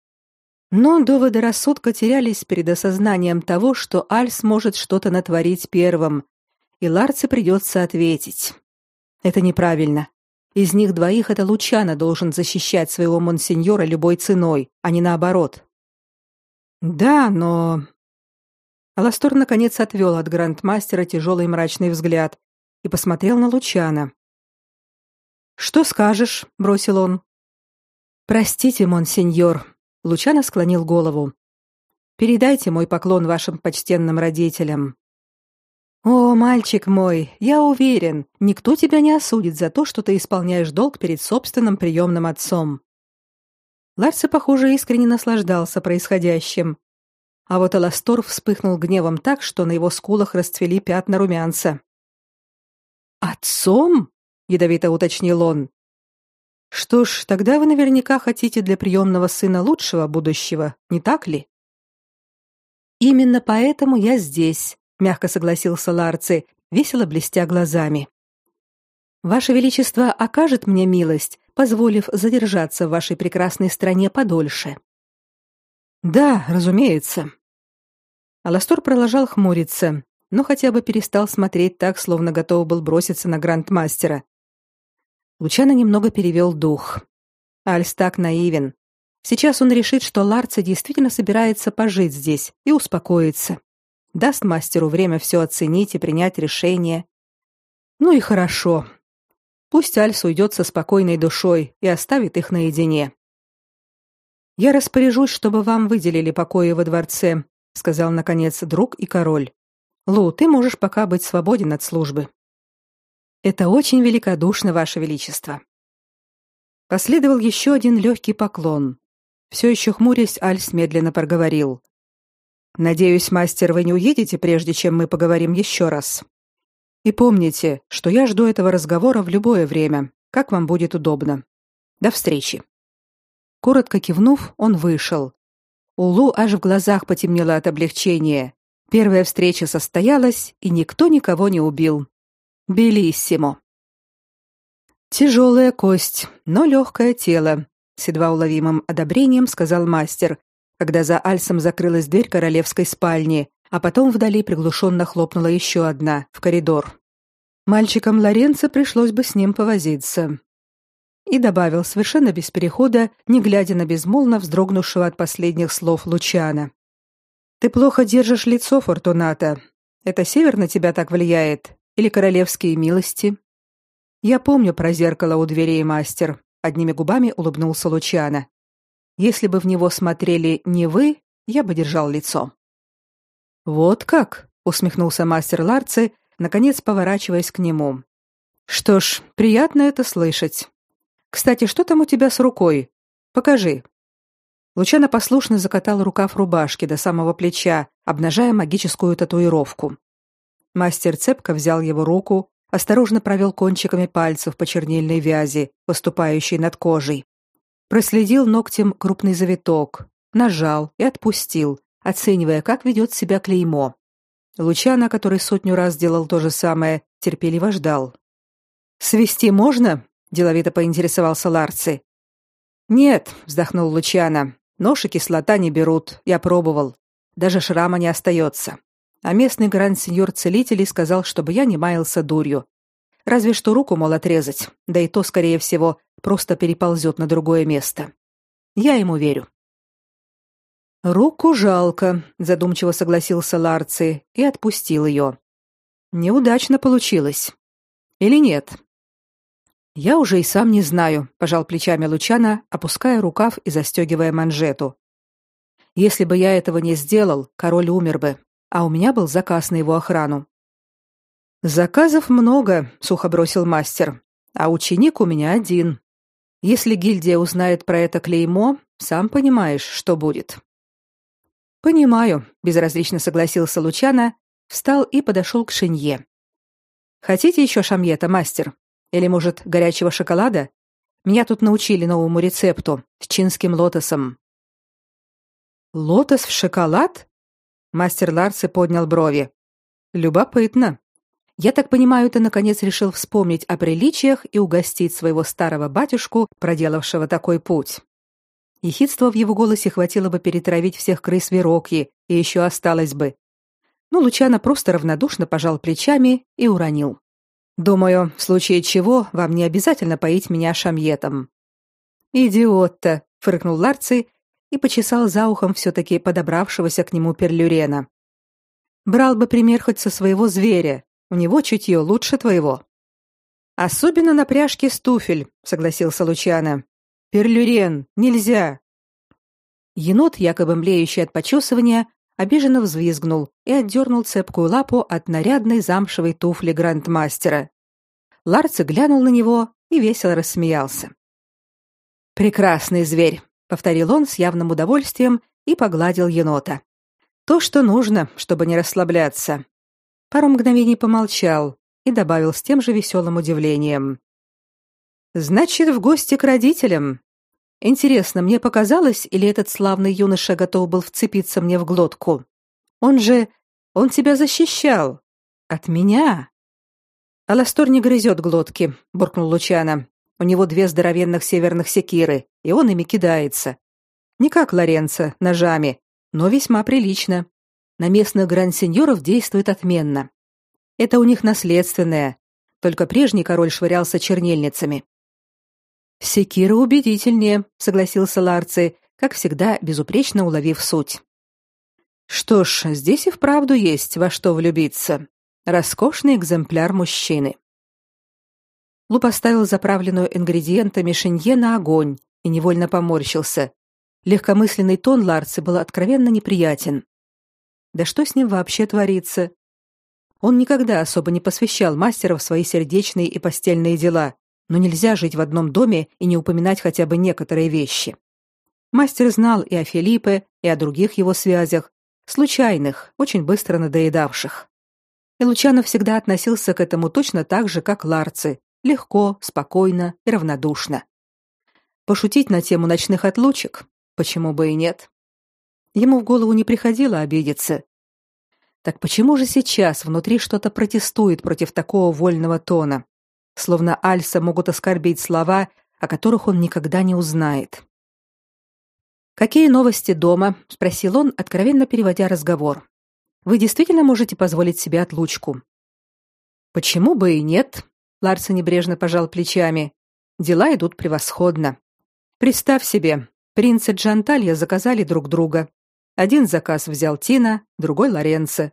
Но доводы рассудка терялись перед осознанием того, что Альс может что-то натворить первым, и Ларце придется ответить. Это неправильно. Из них двоих это Лучано должен защищать своего монсеньора любой ценой, а не наоборот. Да, но Аластор наконец отвел от грандмастера тяжелый мрачный взгляд и посмотрел на Лучана. Что скажешь? бросил он. Простите, монсеньор. Лучано склонил голову. Передайте мой поклон вашим почтенным родителям. О, мальчик мой, я уверен, никто тебя не осудит за то, что ты исполняешь долг перед собственным приемным отцом. Ларсе, похоже, искренне наслаждался происходящим. А вот Аластор вспыхнул гневом так, что на его скулах расцвели пятна румянца. Отцом? ядовито уточнил он. Что ж, тогда вы наверняка хотите для приемного сына лучшего будущего, не так ли? Именно поэтому я здесь, мягко согласился Ларци, весело блестя глазами. Ваше величество окажет мне милость, позволив задержаться в вашей прекрасной стране подольше. Да, разумеется. Аластор продолжал хмуриться, но хотя бы перестал смотреть так, словно готов был броситься на грандмастера. Лучано немного перевел дух. Альс так наивен. Сейчас он решит, что Ларца действительно собирается пожить здесь и успокоиться даст мастеру время все оценить и принять решение. Ну и хорошо. Пусть Альс уйдет со спокойной душой и оставит их наедине. Я распоряжусь, чтобы вам выделили покои во дворце, сказал наконец друг и король. Лу, ты можешь пока быть свободен от службы. Это очень великодушно, ваше величество. Последовал еще один легкий поклон. Все еще хмурясь, Альс медленно проговорил: Надеюсь, мастер, вы не уедете прежде, чем мы поговорим еще раз. И помните, что я жду этого разговора в любое время, как вам будет удобно. До встречи. Коротко кивнув, он вышел. Улу аж в глазах потемнело от облегчения. Первая встреча состоялась, и никто никого не убил. Белиссимо. Тяжелая кость, но легкое тело, с едва уловимым одобрением сказал мастер, когда за Альсом закрылась дверь королевской спальни, а потом вдали приглушенно хлопнула еще одна, в коридор. Мальчикам Лоренцо пришлось бы с ним повозиться. И добавил совершенно без перехода, не глядя на безмолвно вздрогнувшего от последних слов Лучана. «Ты плохо держишь лицо, Фортуната. Это север на тебя так влияет? Или королевские милости?» «Я помню про зеркало у дверей, мастер», — одними губами улыбнулся Лучана. Если бы в него смотрели не вы, я бы держал лицо. Вот как, усмехнулся мастер Ларци, наконец поворачиваясь к нему. Что ж, приятно это слышать. Кстати, что там у тебя с рукой? Покажи. Лучано послушно закатал рукав рубашки до самого плеча, обнажая магическую татуировку. Мастер цепко взял его руку, осторожно провел кончиками пальцев по чернильной вязи, выступающей над кожей проследил ногтем крупный завиток, нажал и отпустил, оценивая, как ведет себя клеймо. Лучана, который сотню раз делал то же самое, терпеливо ждал. «Свести можно?» – деловито поинтересовался Ларци. «Нет», – вздохнул Лучана, – «нож и кислота не берут, я пробовал. Даже шрама не остается. А местный гранд-сеньор целителей сказал, чтобы я не маялся дурью. Разве что руку, мол, отрезать, да и то, скорее всего, просто переползет на другое место. Я ему верю. Руку жалко, задумчиво согласился Ларци и отпустил ее. Неудачно получилось. Или нет? Я уже и сам не знаю, пожал плечами Лучана, опуская рукав и застегивая манжету. Если бы я этого не сделал, король умер бы, а у меня был заказ на его охрану. Заказов много, сухо бросил мастер, а ученик у меня один. Если гильдия узнает про это клеймо, сам понимаешь, что будет. Понимаю, безразлично согласился Лучана, встал и подошел к Шинье. Хотите еще шамьета, мастер? Или, может, горячего шоколада? Меня тут научили новому рецепту с чинским лотосом. Лотос в шоколад? Мастер Ларцы поднял брови. Любопытно. Я так понимаю, ты наконец решил вспомнить о приличиях и угостить своего старого батюшку, проделавшего такой путь. Ехидства в его голосе хватило бы перетравить всех крыс Верокьи, и еще осталось бы. Но Лучано просто равнодушно пожал плечами и уронил. Думаю, в случае чего вам не обязательно поить меня шамьетом. Идиот-то, фыркнул Ларций и почесал за ухом все-таки подобравшегося к нему перлюрена. Брал бы пример хоть со своего зверя, у него чутье лучше твоего. Особенно на пряжке с туфель, согласился Лучано. Перлюрен, нельзя. Енот, якобы млеющий от почесывания, обиженно взвизгнул и отдернул цепкую лапу от нарядной замшевой туфли грандмастера. Ларци глянул на него и весело рассмеялся. «Прекрасный зверь», — повторил он с явным удовольствием и погладил енота. «То, что нужно, чтобы не расслабляться». Пару мгновений помолчал и добавил с тем же веселым удивлением. «Значит, в гости к родителям. Интересно, мне показалось, или этот славный юноша готов был вцепиться мне в глотку? Он же... он тебя защищал. От меня. Аластор не грызет глотки, буркнул Лучано. У него две здоровенных северных секиры, и он ими кидается. Не как Лоренцо, ножами, но весьма прилично. На местных гранд-сеньоров действует отменно. Это у них наследственное. Только прежний король швырялся чернильницами. Секира убедительнее, согласился Ларци, как всегда, безупречно уловив суть. Что ж, здесь и вправду есть во что влюбиться. Роскошный экземпляр мужчины. Лу поставил заправленную ингредиентами шинье на огонь и невольно поморщился. Легкомысленный тон Ларци был откровенно неприятен. Да что с ним вообще творится? Он никогда особо не посвящал мастера в свои сердечные и постельные дела, но нельзя жить в одном доме и не упоминать хотя бы некоторые вещи. Мастер знал и о Филиппе, и о других его связях, случайных, очень быстро надоедавших. И Лучано всегда относился к этому точно так же, как Ларци, легко, спокойно и равнодушно. Пошутить на тему ночных отлучек, почему бы и нет. Ему в голову не приходило обидеться. Так почему же сейчас внутри что-то протестует против такого вольного тона? словно Альса могут оскорбить слова, о которых он никогда не узнает. Какие новости дома? спросил он, откровенно переводя разговор. Вы действительно можете позволить себе отлучку? Почему бы и нет? Ларс небрежно пожал плечами. Дела идут превосходно. Представь себе, принц и Джанталья заказали друг друга. Один заказ взял Тина, другой Лоренцо.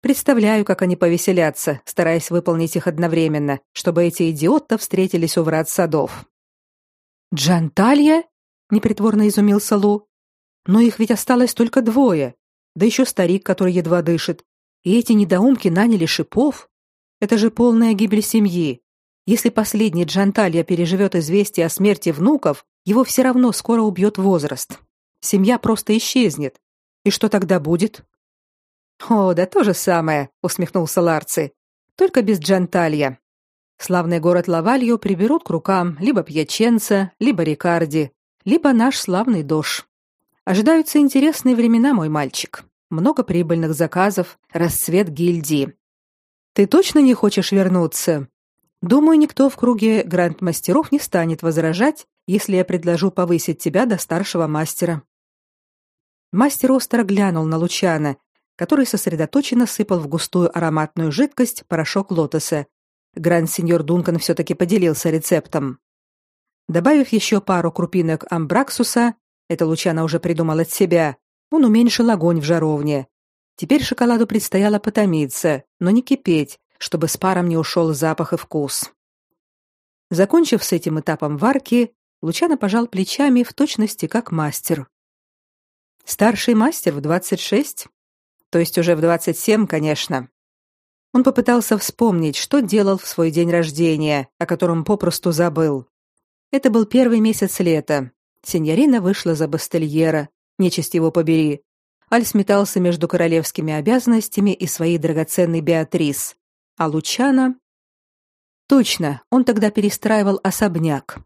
Представляю, как они повеселятся, стараясь выполнить их одновременно, чтобы эти идиоты встретились у врат садов. Джанталья? непритворно изумился Лу. Но их ведь осталось только двое. Да еще старик, который едва дышит. И эти недоумки наняли шипов. Это же полная гибель семьи. Если последний Джанталья переживет известие о смерти внуков, его все равно скоро убьет возраст. Семья просто исчезнет. И что тогда будет? О, да то же самое, усмехнулся Ларци. Только без Джанталья. Славный город Лавалью приберут к рукам либо Пьяченца, либо Рикарди, либо наш славный Дош. Ожидаются интересные времена, мой мальчик. Много прибыльных заказов, расцвет гильдии. Ты точно не хочешь вернуться? Думаю, никто в круге гранд-мастеров не станет возражать, если я предложу повысить тебя до старшего мастера. Мастер остро глянул на Лучана, который сосредоточенно сыпал в густую ароматную жидкость порошок лотоса. Гранд-сеньор Дункан все-таки поделился рецептом. Добавив еще пару крупинок амбраксуса, это Лучана уже придумал от себя, он уменьшил огонь в жаровне. Теперь шоколаду предстояло потомиться, но не кипеть, чтобы с паром не ушел запах и вкус. Закончив с этим этапом варки, Лучано пожал плечами в точности как мастер. Старший мастер в 26, то есть уже в 27, конечно. Он попытался вспомнить, что делал в свой день рождения, о котором попросту забыл. Это был первый месяц лета. Синьорина вышла за бастельера, нечисть его побери. Аль сметался между королевскими обязанностями и своей драгоценной Беатрис. А Лучана... Точно, он тогда перестраивал особняк.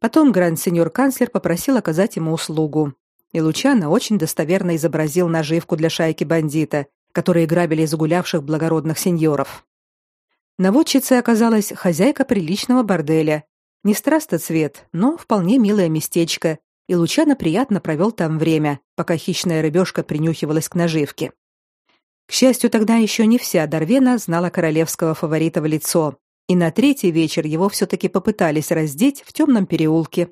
Потом гранд-сеньор канцлер попросил оказать ему услугу. И Лучано очень достоверно изобразил наживку для шайки бандита, которые грабили загулявших благородных сеньоров. Наводчицей оказалась хозяйка приличного борделя. Не страстоцвет, но вполне милое местечко, и Лучано приятно провел там время, пока хищная рыбешка принюхивалась к наживке. К счастью, тогда еще не вся Дарвена знала королевского фаворита в лицо, и на третий вечер его все-таки попытались раздеть в темном переулке.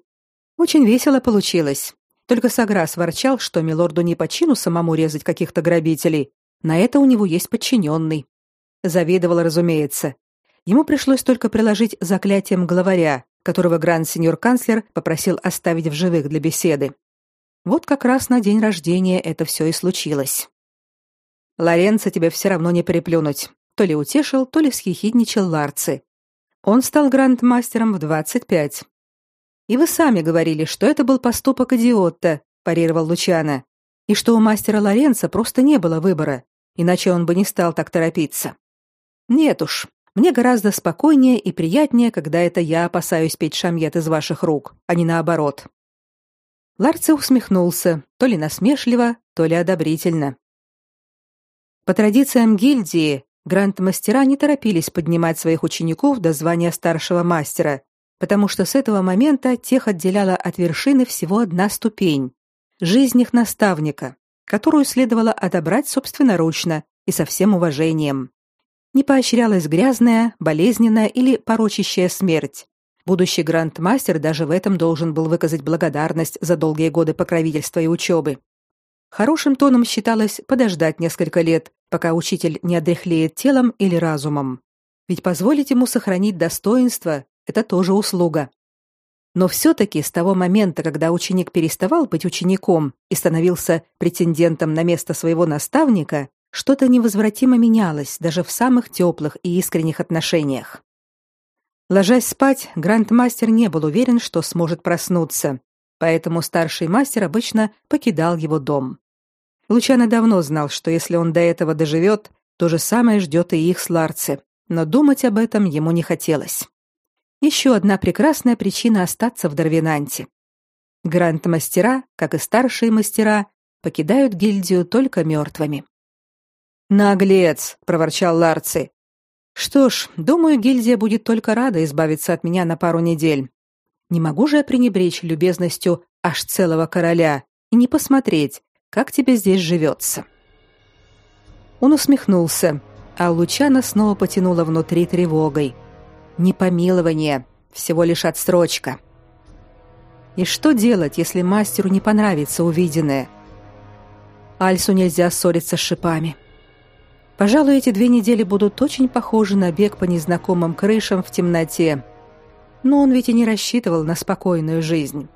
Очень весело получилось. Только Саграс ворчал, что милорду не по чину самому резать каких-то грабителей. На это у него есть подчиненный. Завидовал, разумеется. Ему пришлось только приложить заклятием главаря, которого гранд-сеньор-канцлер попросил оставить в живых для беседы. Вот как раз на день рождения это все и случилось. Лоренцо тебе все равно не переплюнуть. То ли утешил, то ли схихидничал Ларци. Он стал грандмастером в 25. И вы сами говорили, что это был поступок идиота, парировал Лучано, и что у мастера Лоренца просто не было выбора, иначе он бы не стал так торопиться. Нет уж, мне гораздо спокойнее и приятнее, когда это я опасаюсь петь шамьет из ваших рук, а не наоборот. Ларци усмехнулся, то ли насмешливо, то ли одобрительно. По традициям гильдии, гранд-мастера не торопились поднимать своих учеников до звания старшего мастера, потому что с этого момента тех отделяла от вершины всего одна ступень жизнь их наставника, которую следовало отобрать собственноручно и со всем уважением. Не поощрялась грязная, болезненная или порочащая смерть. Будущий гранд-мастер даже в этом должен был выказать благодарность за долгие годы покровительства и учебы. Хорошим тоном считалось подождать несколько лет, пока учитель не одряхлеет телом или разумом. Ведь позволить ему сохранить достоинство это тоже услуга. Но все таки с того момента, когда ученик переставал быть учеником и становился претендентом на место своего наставника, что-то невозвратимо менялось даже в самых теплых и искренних отношениях. Ложась спать, грандмастер не был уверен, что сможет проснуться, поэтому старший мастер обычно покидал его дом. Лучано давно знал, что если он до этого доживет, то же самое ждет и их с Ларци, но думать об этом ему не хотелось. Еще одна прекрасная причина остаться в Дарвинанте. Гранд-мастера, как и старшие мастера, покидают гильдию только мертвыми. «Наглец!» — проворчал Ларци. «Что ж, думаю, гильдия будет только рада избавиться от меня на пару недель. Не могу же я пренебречь любезностью аж целого короля и не посмотреть, как тебе здесь живется?» Он усмехнулся, а Лучана снова потянула внутри тревогой. «Не помилование, всего лишь отсрочка». И что делать, если мастеру не понравится увиденное? Альсу нельзя ссориться с шипами. Пожалуй, эти две недели будут очень похожи на бег по незнакомым крышам в темноте. Но он ведь и не рассчитывал на спокойную жизнь.